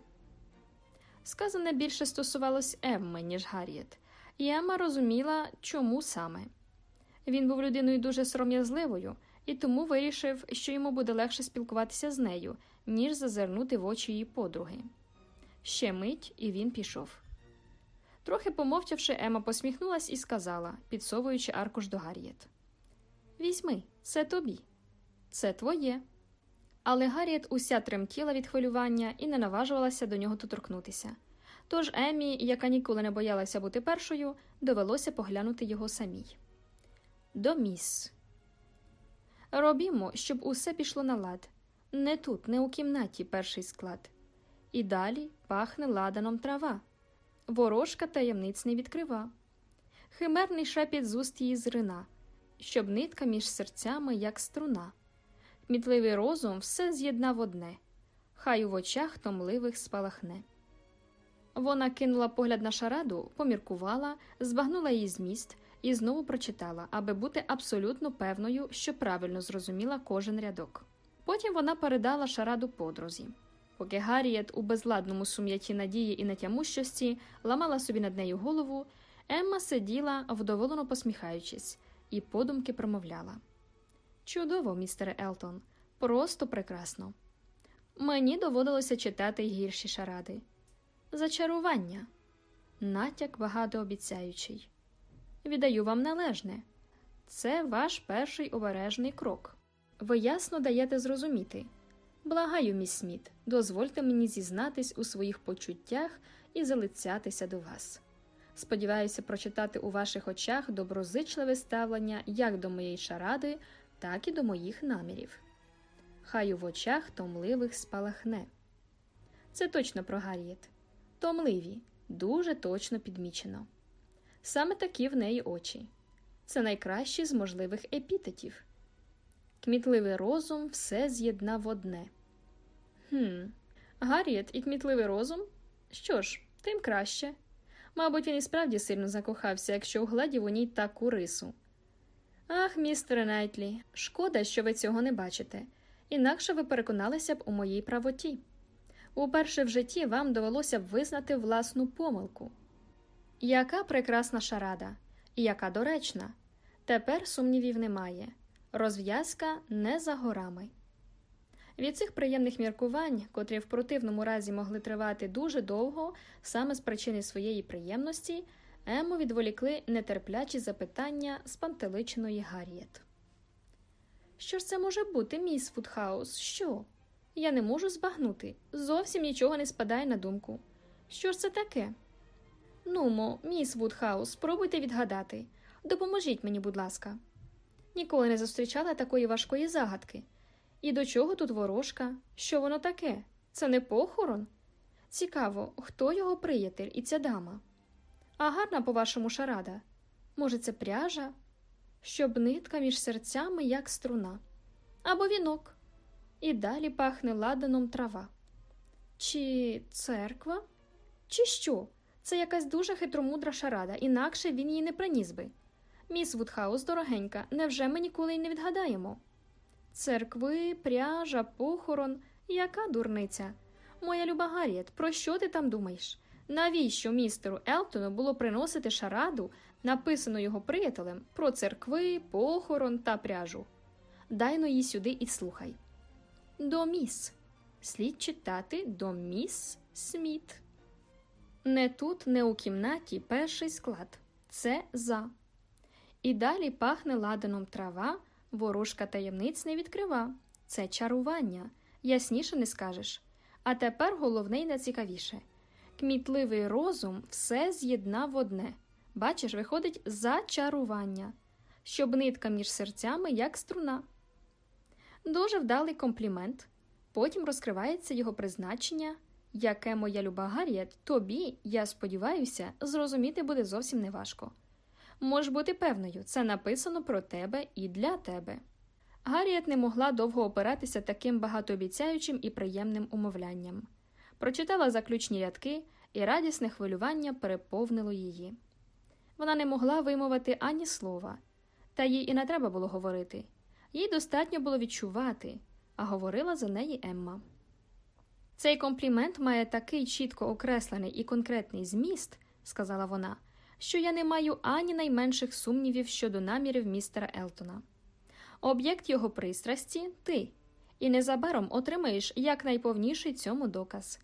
Сказане більше стосувалось Емми, ніж Гарріет, і Емма розуміла, чому саме. Він був людиною дуже сором'язливою і тому вирішив, що йому буде легше спілкуватися з нею, ніж зазирнути в очі її подруги. Ще мить, і він пішов. Трохи помовчавши, Ема посміхнулась і сказала, підсовуючи аркуш до Гарріет. Візьми, це тобі, це твоє. Але Гарріет уся тремтіла від хвилювання і не наважувалася до нього доторкнутися. Тож Емі, яка ніколи не боялася бути першою, довелося поглянути його самій. До міс. Робімо, щоб усе пішло на лад. Не тут, не у кімнаті перший склад. І далі пахне ладаном трава. Ворожка таємниць не відкрива. Химерний шепіт з уст її зрина, щоб нитка між серцями, як струна. Мітливий розум все з'єднав одне, хай в очах томливих спалахне. Вона кинула погляд на шараду, поміркувала, збагнула її зміст і знову прочитала, аби бути абсолютно певною, що правильно зрозуміла кожен рядок. Потім вона передала шараду подрузі. Поки Гарріет у безладному сум'яті надії і нетямущості ламала собі над нею голову, Емма сиділа, вдоволено посміхаючись, і подумки промовляла. Чудово, містере Елтон, просто прекрасно. Мені доводилося читати гірші шаради. Зачарування, натяк багатообіцяючий. Віддаю вам належне. Це ваш перший обережний крок. Ви ясно даєте зрозуміти. Благаю, міс Сміт, дозвольте мені зізнатись у своїх почуттях і залицятися до вас. Сподіваюся прочитати у ваших очах доброзичливе ставлення як до моєї шаради, так і до моїх намірів. Хай в очах томливих спалахне. Це точно про Гарріет. Томливі, дуже точно підмічено. Саме такі в неї очі. Це найкращі з можливих епітетів. Кмітливий розум все з'єднав одне. Хм, Гарріет і кмітливий розум? Що ж, тим краще. Мабуть, він і справді сильно закохався, якщо угледів у ній таку рису. Ах, містере Найтлі, шкода, що ви цього не бачите, інакше ви переконалися б у моїй правоті. Уперше в житті вам довелося б визнати власну помилку. Яка прекрасна шарада, і яка доречна. Тепер сумнівів немає. Розв'язка не за горами. Від цих приємних міркувань, котрі в противному разі могли тривати дуже довго, саме з причини своєї приємності, Емму відволікли нетерплячі запитання спантеличеної Гарріет. Що ж це може бути, міс Вудхаус? Що? Я не можу збагнути. Зовсім нічого не спадає на думку. Що ж це таке? Нумо, міс Вудхаус, спробуйте відгадати. Допоможіть мені, будь ласка. Ніколи не зустрічала такої важкої загадки. І до чого тут ворожка? Що воно таке? Це не похорон? Цікаво, хто його приятель і ця дама? А гарна, по-вашому, шарада? Може, це пряжа? Щоб нитка між серцями, як струна, або вінок. І далі пахне ладаном трава. Чи церква? Чи що? Це якась дуже хитромудра шарада, інакше він її не приніс би. Міс Вудхаус, дорогенька, невже ми ніколи й не відгадаємо? Церкви, пряжа, похорон, яка дурниця. Моя люба Гарріет, про що ти там думаєш? Навіщо містеру Елтону було приносити шараду, написану його приятелем, про церкви, похорон та пряжу? Дайно її сюди і слухай. До міс. Слід читати до міс Сміт. Не тут, не у кімнаті перший склад. Це за. І далі пахне ладаном трава, ворожка таємниць не відкрива. Це чарування. Ясніше не скажеш. А тепер головне й найцікавіше. Кмітливий розум все з'єднав в одне, Бачиш, виходить зачарування, щоб нитка між серцями, як струна. Дуже вдалий комплімент. Потім розкривається його призначення, яке моя люба Гарріет, тобі, я сподіваюся, зрозуміти буде зовсім неважко. Можеш бути певною, це написано про тебе і для тебе. Гарріет не могла довго опиратися таким багатообіцяючим і приємним умовлянням. Прочитала заключні рядки, і радісне хвилювання переповнило її. Вона не могла вимовити ані слова, та їй і не треба було говорити. Їй достатньо було відчувати, а говорила за неї Емма. Цей комплімент має такий чітко окреслений і конкретний зміст, сказала вона, що я не маю ані найменших сумнівів щодо намірів містера Елтона. Об'єкт його пристрасті ти, і незабаром отримаєш якнайповніший цьому доказ.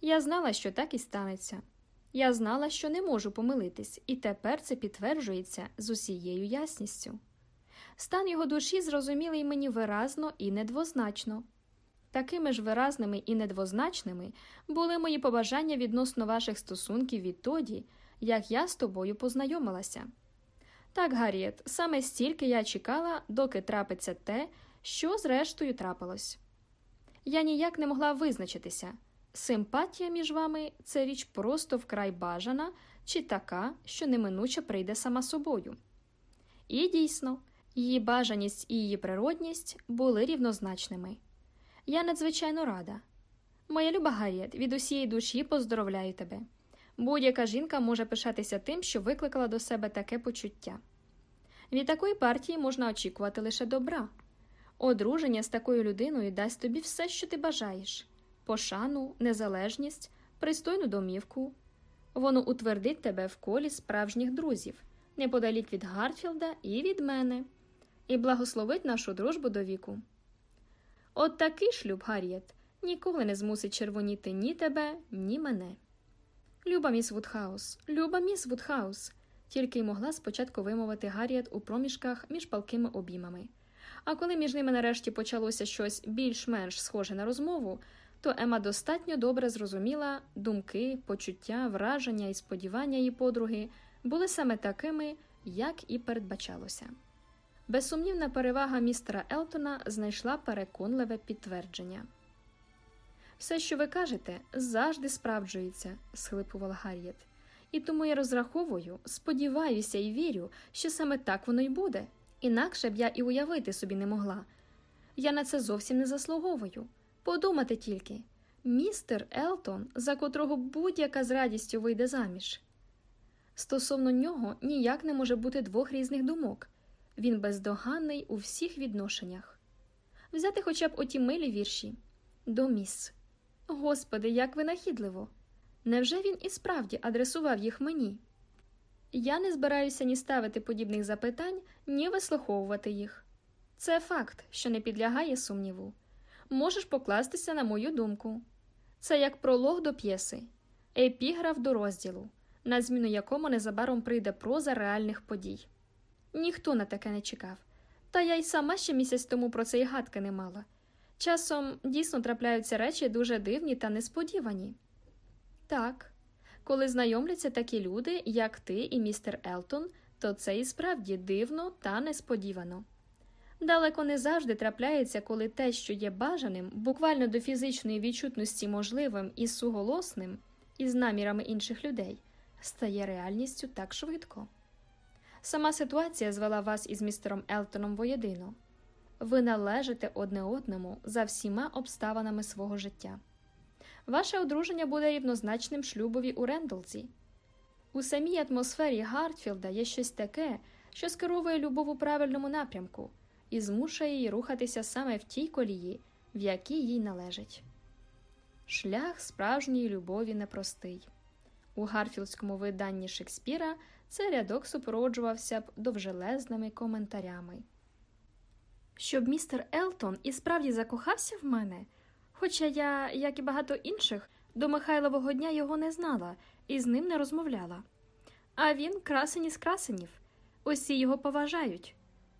Я знала, що так і станеться. Я знала, що не можу помилитись, і тепер це підтверджується з усією ясністю. Стан його душі зрозумілий мені виразно і недвозначно. Такими ж виразними і недвозначними були мої побажання відносно ваших стосунків відтоді, як я з тобою познайомилася. Так, Гарріет, саме стільки я чекала, доки трапиться те, що зрештою трапилось. Я ніяк не могла визначитися. Симпатія між вами це річ просто вкрай бажана чи така, що неминуче прийде сама собою. І дійсно, її бажаність і її природність були рівнозначними. Я надзвичайно рада. Моя люба Гарріет, від усієї душі поздоровляю тебе. Будь-яка жінка може пишатися тим, що викликала до себе таке почуття. Від такої партії можна очікувати лише добра. Одруження з такою людиною дасть тобі все, що ти бажаєш пошану, незалежність, пристойну домівку. Воно утвердить тебе в колі справжніх друзів, неподалік від Гартфілда і від мене, і благословить нашу дружбу до віку. От такий шлюб, Гарріет, ніколи не змусить червоніти ні тебе, ні мене. Люба міс Вудхаус, люба міс Вудхаус, тільки й могла спочатку вимовити Гарріет у проміжках між палкими обіймами. А коли між ними нарешті почалося щось більш-менш схоже на розмову, то Емма достатньо добре зрозуміла думки, почуття, враження і сподівання її подруги були саме такими, як і передбачалося. Безсумнівна перевага містера Елтона знайшла переконливе підтвердження. Все, що ви кажете, завжди справджується, схлипувала Гарріет. І тому я розраховую, сподіваюся і вірю, що саме так воно й буде. Інакше б я і уявити собі не могла. Я на це зовсім не заслуговую. Подумати тільки містер Елтон, за котрого будь-яка з радістю вийде заміж. Стосовно нього ніяк не може бути двох різних думок він бездоганний у всіх відношеннях. Взяти хоча б оті милі вірші до міс. Господи, як винахідливо! Невже він і справді адресував їх мені? Я не збираюся ні ставити подібних запитань, ні вислуховувати їх. Це факт, що не підлягає сумніву. Можеш покластися на мою думку. Це як пролог до п'єси, епіграф до розділу, на зміну якому незабаром прийде проза реальних подій. Ніхто на таке не чекав, та я й сама ще місяць тому про це й гадки не мала. Часом дійсно трапляються речі дуже дивні та несподівані. Так, коли знайомляться такі люди, як ти і містер Елтон, то це і справді дивно та несподівано. Далеко не завжди трапляється, коли те, що є бажаним, буквально до фізичної відчутності можливим і суголосним, із намірами інших людей, стає реальністю так швидко. Сама ситуація звела вас із містером Елтоном воєдино. Ви належите одне одному за всіма обставинами свого життя. Ваше одруження буде рівнозначним шлюбові у Рендлзі. У самій атмосфері Гартфілда є щось таке, що скеровує любов у правильному напрямку і змушує її рухатися саме в тій колії, в якій їй належить. Шлях справжньої любові непростий. У гарфілдському виданні Шекспіра цей рядок супроводжувався б довжелезними коментарями. Щоб містер Елтон і справді закохався в мене, хоча я, як і багато інших, до Михайлового дня його не знала і з ним не розмовляла. А він красень із красенів, усі його поважають,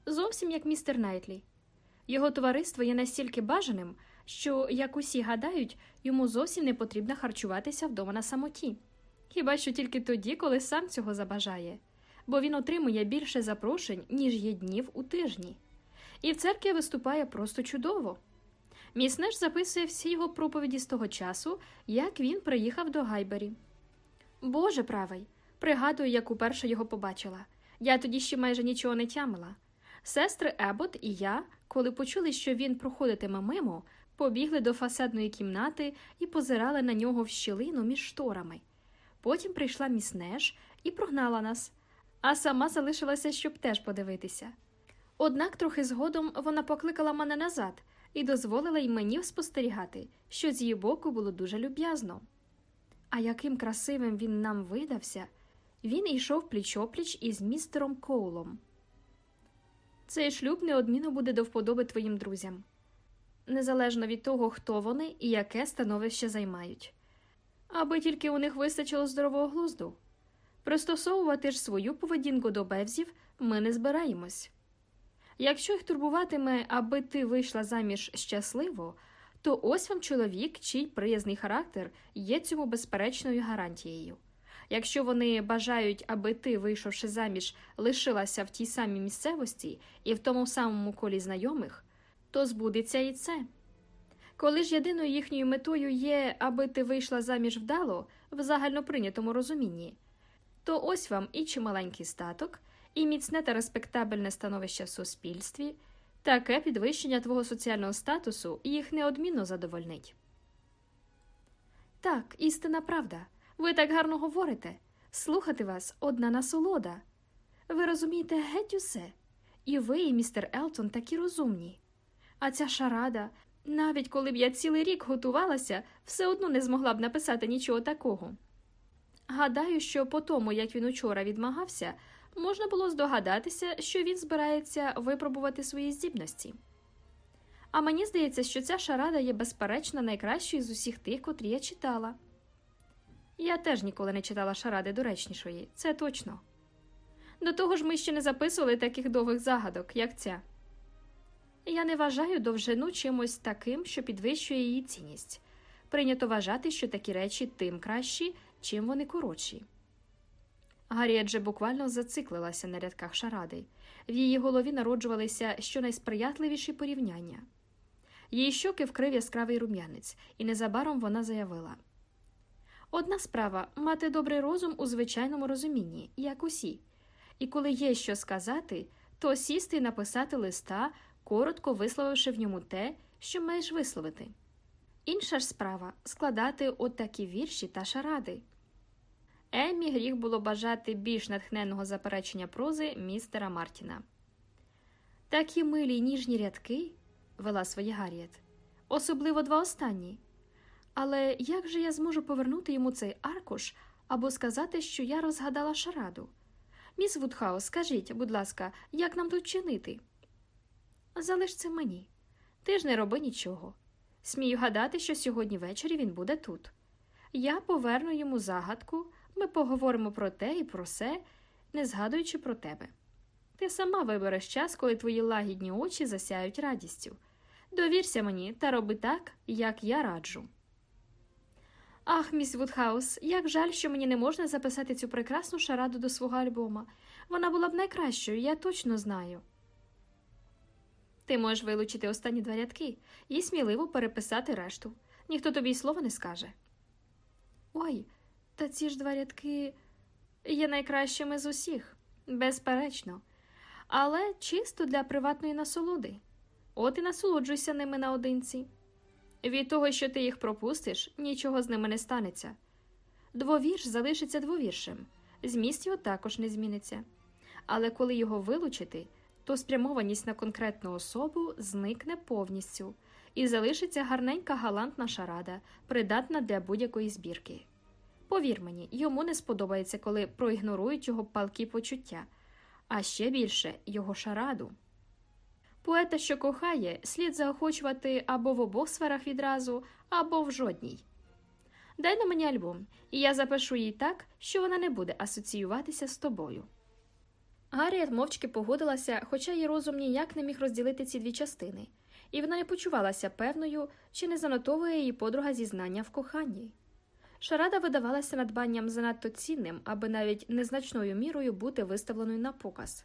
зовсім як містер Найтлі. Його товариство є настільки бажаним, що, як усі гадають, йому зовсім не потрібно харчуватися вдома на самоті. Хіба що тільки тоді, коли сам цього забажає, бо він отримує більше запрошень, ніж є днів у тижні. І в церкві виступає просто чудово. Міснеш записує всі його проповіді з того часу, як він приїхав до Гайбері. Боже правий, пригадую, як уперше його побачила. Я тоді ще майже нічого не тямила. Сестри Ебот і я, коли почули, що він проходитиме мимо, побігли до фасадної кімнати і позирали на нього в щілину між шторами. Потім прийшла міс Неш і прогнала нас, а сама залишилася, щоб теж подивитися. Однак трохи згодом вона покликала мене назад і дозволила й мені спостерігати, що з її боку було дуже люб'язно. А яким красивим він нам видався, він йшов пліч-опліч із містером Коулом. Цей шлюб неодмінно буде до вподоби твоїм друзям, незалежно від того, хто вони і яке становище займають, аби тільки у них вистачило здорового глузду. Пристосовувати ж свою поведінку до бевзів ми не збираємось. Якщо їх турбуватиме, аби ти вийшла заміж щасливо, то ось вам чоловік, чий приязний характер є цьому безперечною гарантією. Якщо вони бажають, аби ти, вийшовши заміж, лишилася в тій самій місцевості і в тому самому колі знайомих, то збудеться і це. Коли ж єдиною їхньою метою є, аби ти вийшла заміж вдало в загальноприйнятому розумінні, то ось вам і чималенький статок, і міцне та респектабельне становище в суспільстві, таке підвищення твого соціального статусу їх неодмінно задовольнить. Так, істина правда. Ви так гарно говорите. Слухати вас одна насолода. Ви розумієте геть усе. І ви, і містер Елтон, такі розумні. А ця шарада, навіть коли б я цілий рік готувалася, все одно не змогла б написати нічого такого. Гадаю, що по тому, як він учора відмагався, можна було здогадатися, що він збирається випробувати свої здібності. А мені здається, що ця шарада є безперечно найкращою з усіх тих, котрі я читала. Я теж ніколи не читала шаради доречнішої, це точно. До того ж, ми ще не записували таких довгих загадок, як ця. Я не вважаю довжину чимось таким, що підвищує її цінність. Прийнято вважати, що такі речі тим кращі, чим вони коротші. Гарріет же буквально зациклилася на рядках шаради. В її голові народжувалися щонайсприятливіші порівняння. Її щоки вкрив яскравий рум'янець, і незабаром вона заявила Одна справа мати добрий розум у звичайному розумінні, як усі, і коли є що сказати, то сісти і написати листа, коротко висловивши в ньому те, що маєш висловити. Інша ж справа складати от такі вірші та шаради. Еммі гріх було бажати більш натхненного заперечення прози містера Мартіна. Такі милі й ніжні рядки, вела своє Гарріет, особливо два останні. Але як же я зможу повернути йому цей аркуш або сказати, що я розгадала шараду? Міс Вудхаус, скажіть, будь ласка, як нам тут чинити? Залиш це мені. Ти ж не роби нічого. Смію гадати, що сьогодні ввечері він буде тут. Я поверну йому загадку, ми поговоримо про те і про все, не згадуючи про тебе. Ти сама вибереш час, коли твої лагідні очі засяють радістю. Довірся мені та роби так, як я раджу. Ах, міс Вудхаус, як жаль, що мені не можна записати цю прекрасну шараду до свого альбома. Вона була б найкращою, я точно знаю. Ти можеш вилучити останні два рядки і сміливо переписати решту. Ніхто тобі й слова не скаже. Ой, та ці ж два рядки є найкращими з усіх, безперечно, але чисто для приватної насолоди. От і насолоджуйся ними наодинці. Від того, що ти їх пропустиш, нічого з ними не станеться. Двовірш залишиться двовіршем, зміст його також не зміниться. Але коли його вилучити, то спрямованість на конкретну особу зникне повністю і залишиться гарненька галантна шарада, придатна для будь-якої збірки. Повір мені, йому не сподобається, коли проігнорують його палкі почуття, а ще більше його шараду. Поета, що кохає, слід заохочувати або в обох сферах відразу, або в жодній. Дай на мені альбом, і я запишу їй так, що вона не буде асоціюватися з тобою. Гарріет мовчки погодилася, хоча її розум ніяк не міг розділити ці дві частини, і вона не почувалася певною, чи не занотовує її подруга зізнання в коханні. Шарада видавалася надбанням занадто цінним, аби навіть незначною мірою бути виставленою на показ.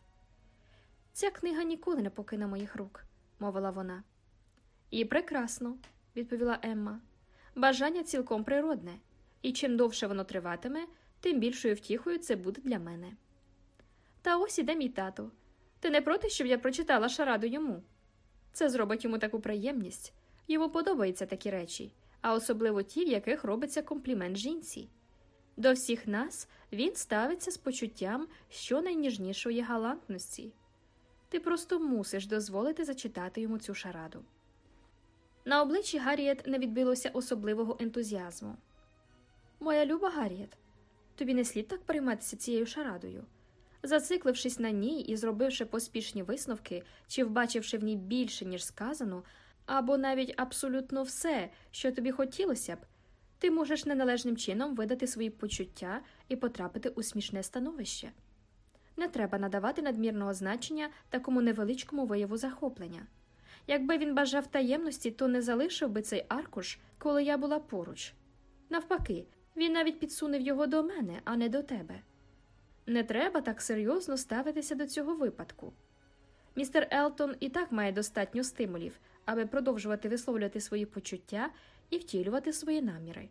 Ця книга ніколи не покине моїх рук, мовила вона. І прекрасно, відповіла Емма. Бажання цілком природне, і чим довше воно триватиме, тим більшою втіхою це буде для мене. Та ось іде мій тато. Ти не проти, щоб я прочитала шараду йому? Це зробить йому таку приємність. Йому подобаються такі речі, а особливо ті, в яких робиться комплімент жінці. До всіх нас він ставиться з почуттям щонайніжнішої галантності. Ти просто мусиш дозволити зачитати йому цю шараду. На обличчі Гарріет не відбилося особливого ентузіазму. Моя люба Гарріет, тобі не слід так перейматися цією шарадою. Зациклившись на ній і зробивши поспішні висновки, чи вбачивши в ній більше, ніж сказано, або навіть абсолютно все, що тобі хотілося б, ти можеш неналежним чином видати свої почуття і потрапити у смішне становище. Не треба надавати надмірного значення такому невеличкому вияву захоплення. Якби він бажав таємності, то не залишив би цей аркуш, коли я була поруч. Навпаки, він навіть підсунув його до мене, а не до тебе. Не треба так серйозно ставитися до цього випадку. Містер Елтон і так має достатньо стимулів, аби продовжувати висловлювати свої почуття і втілювати свої наміри.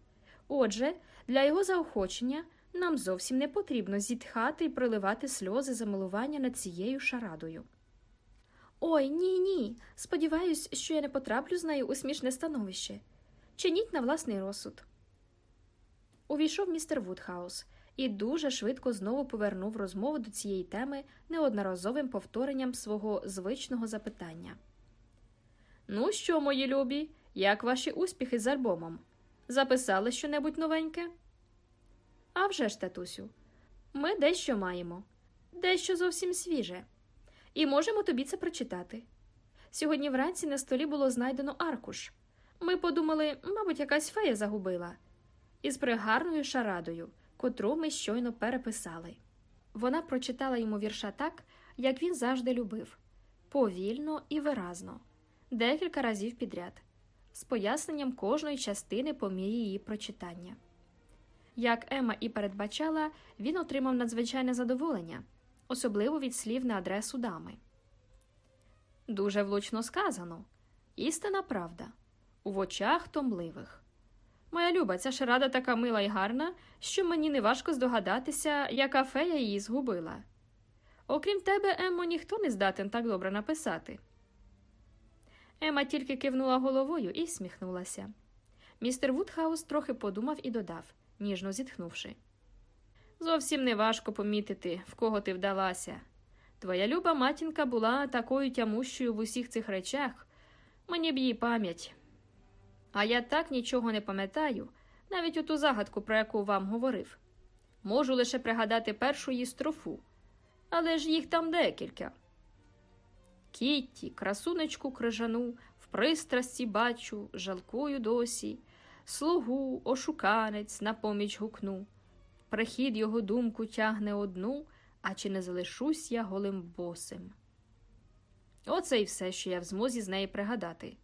Отже, для його заохочення нам зовсім не потрібно зітхати і проливати сльози замилування над цією шарадою. Ой, ні, ні. Сподіваюсь, що я не потраплю з нею у смішне становище. Чиніть на власний розсуд. Увійшов містер Вудхаус і дуже швидко знову повернув розмову до цієї теми неодноразовим повторенням свого звичного запитання. Ну що, мої любі, як ваші успіхи з альбомом? Записали щонебудь новеньке? «А вже ж, татусю, ми дещо маємо, дещо зовсім свіже, і можемо тобі це прочитати. Сьогодні вранці на столі було знайдено аркуш. Ми подумали, мабуть, якась фея загубила, із пригарною шарадою, котру ми щойно переписали. Вона прочитала йому вірша так, як він завжди любив повільно і виразно, декілька разів підряд, з поясненням кожної частини по мірі її прочитання. Як Ема і передбачала, він отримав надзвичайне задоволення, особливо від слів на адресу дами. Дуже влучно сказано істина правда у очах томливих. Моя люба, ця шарада така мила і гарна, що мені неважко здогадатися, яка фея її згубила. Окрім тебе, Еммо, ніхто не здатен так добре написати. Емма тільки кивнула головою і всміхнулася. Містер Вудхаус трохи подумав і додав, ніжно зітхнувши. Зовсім не важко помітити, в кого ти вдалася. Твоя люба матінка була такою тямущою в усіх цих речах, мені б її пам'ять. А я так нічого не пам'ятаю, навіть ту загадку, про яку вам говорив. Можу лише пригадати першу її строфу, але ж їх там декілька. Кітті, красунечку крижану, в пристрасті бачу, жалкую досі, слугу, ошуканець на поміч гукну. Прихід його думку тягне одну, а чи не залишусь я голим босим. Оце й все, що я в змозі з неї пригадати.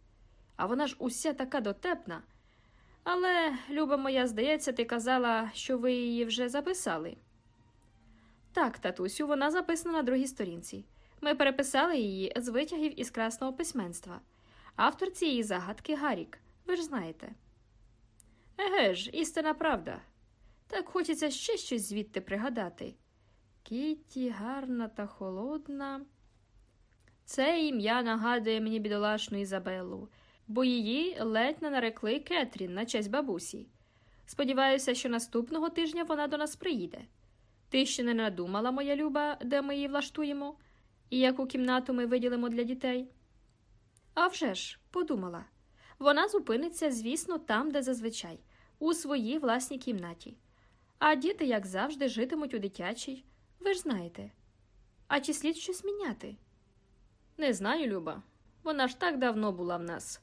А вона ж уся така дотепна. Але, люба моя, здається, ти казала, що ви її вже записали. Так, татусю, вона записана на другій сторінці. Ми переписали її з витягів із красного письменства. Автор цієї загадки Гарік, ви ж знаєте. Еге ж, істина правда. Так хочеться ще щось звідти пригадати. Кіті гарна та холодна. Це ім'я нагадує мені бідолашну Ізабеллу, бо її ледь не нарекли Кетрін на честь бабусі. Сподіваюся, що наступного тижня вона до нас приїде. Ти ще не надумала, моя люба, де ми її влаштуємо, і яку кімнату ми виділимо для дітей? А вже ж, подумала. Вона зупиниться, звісно, там, де зазвичай, у своїй власній кімнаті. А діти, як завжди, житимуть у дитячій, ви ж знаєте. А чи слід щось міняти? Не знаю, Люба. Вона ж так давно була в нас,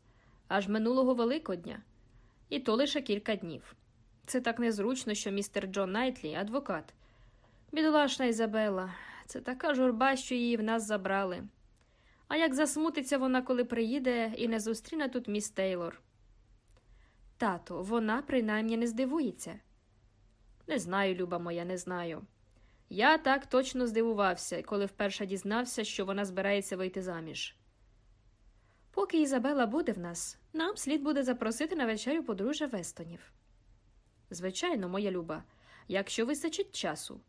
аж минулого Великодня, і то лише кілька днів. Це так незручно, що містер Джон Найтлі адвокат. Бідолашна Ізабела, це така журба, що її в нас забрали. А як засмутиться вона, коли приїде і не зустріне тут міс Тейлор? Тато, вона принаймні не здивується. Не знаю, люба моя, не знаю. Я так точно здивувався, коли вперше дізнався, що вона збирається вийти заміж. Поки Ізабела буде в нас, нам слід буде запросити на вечерю подружжя Вестонів. Звичайно, моя люба, якщо вистачить часу.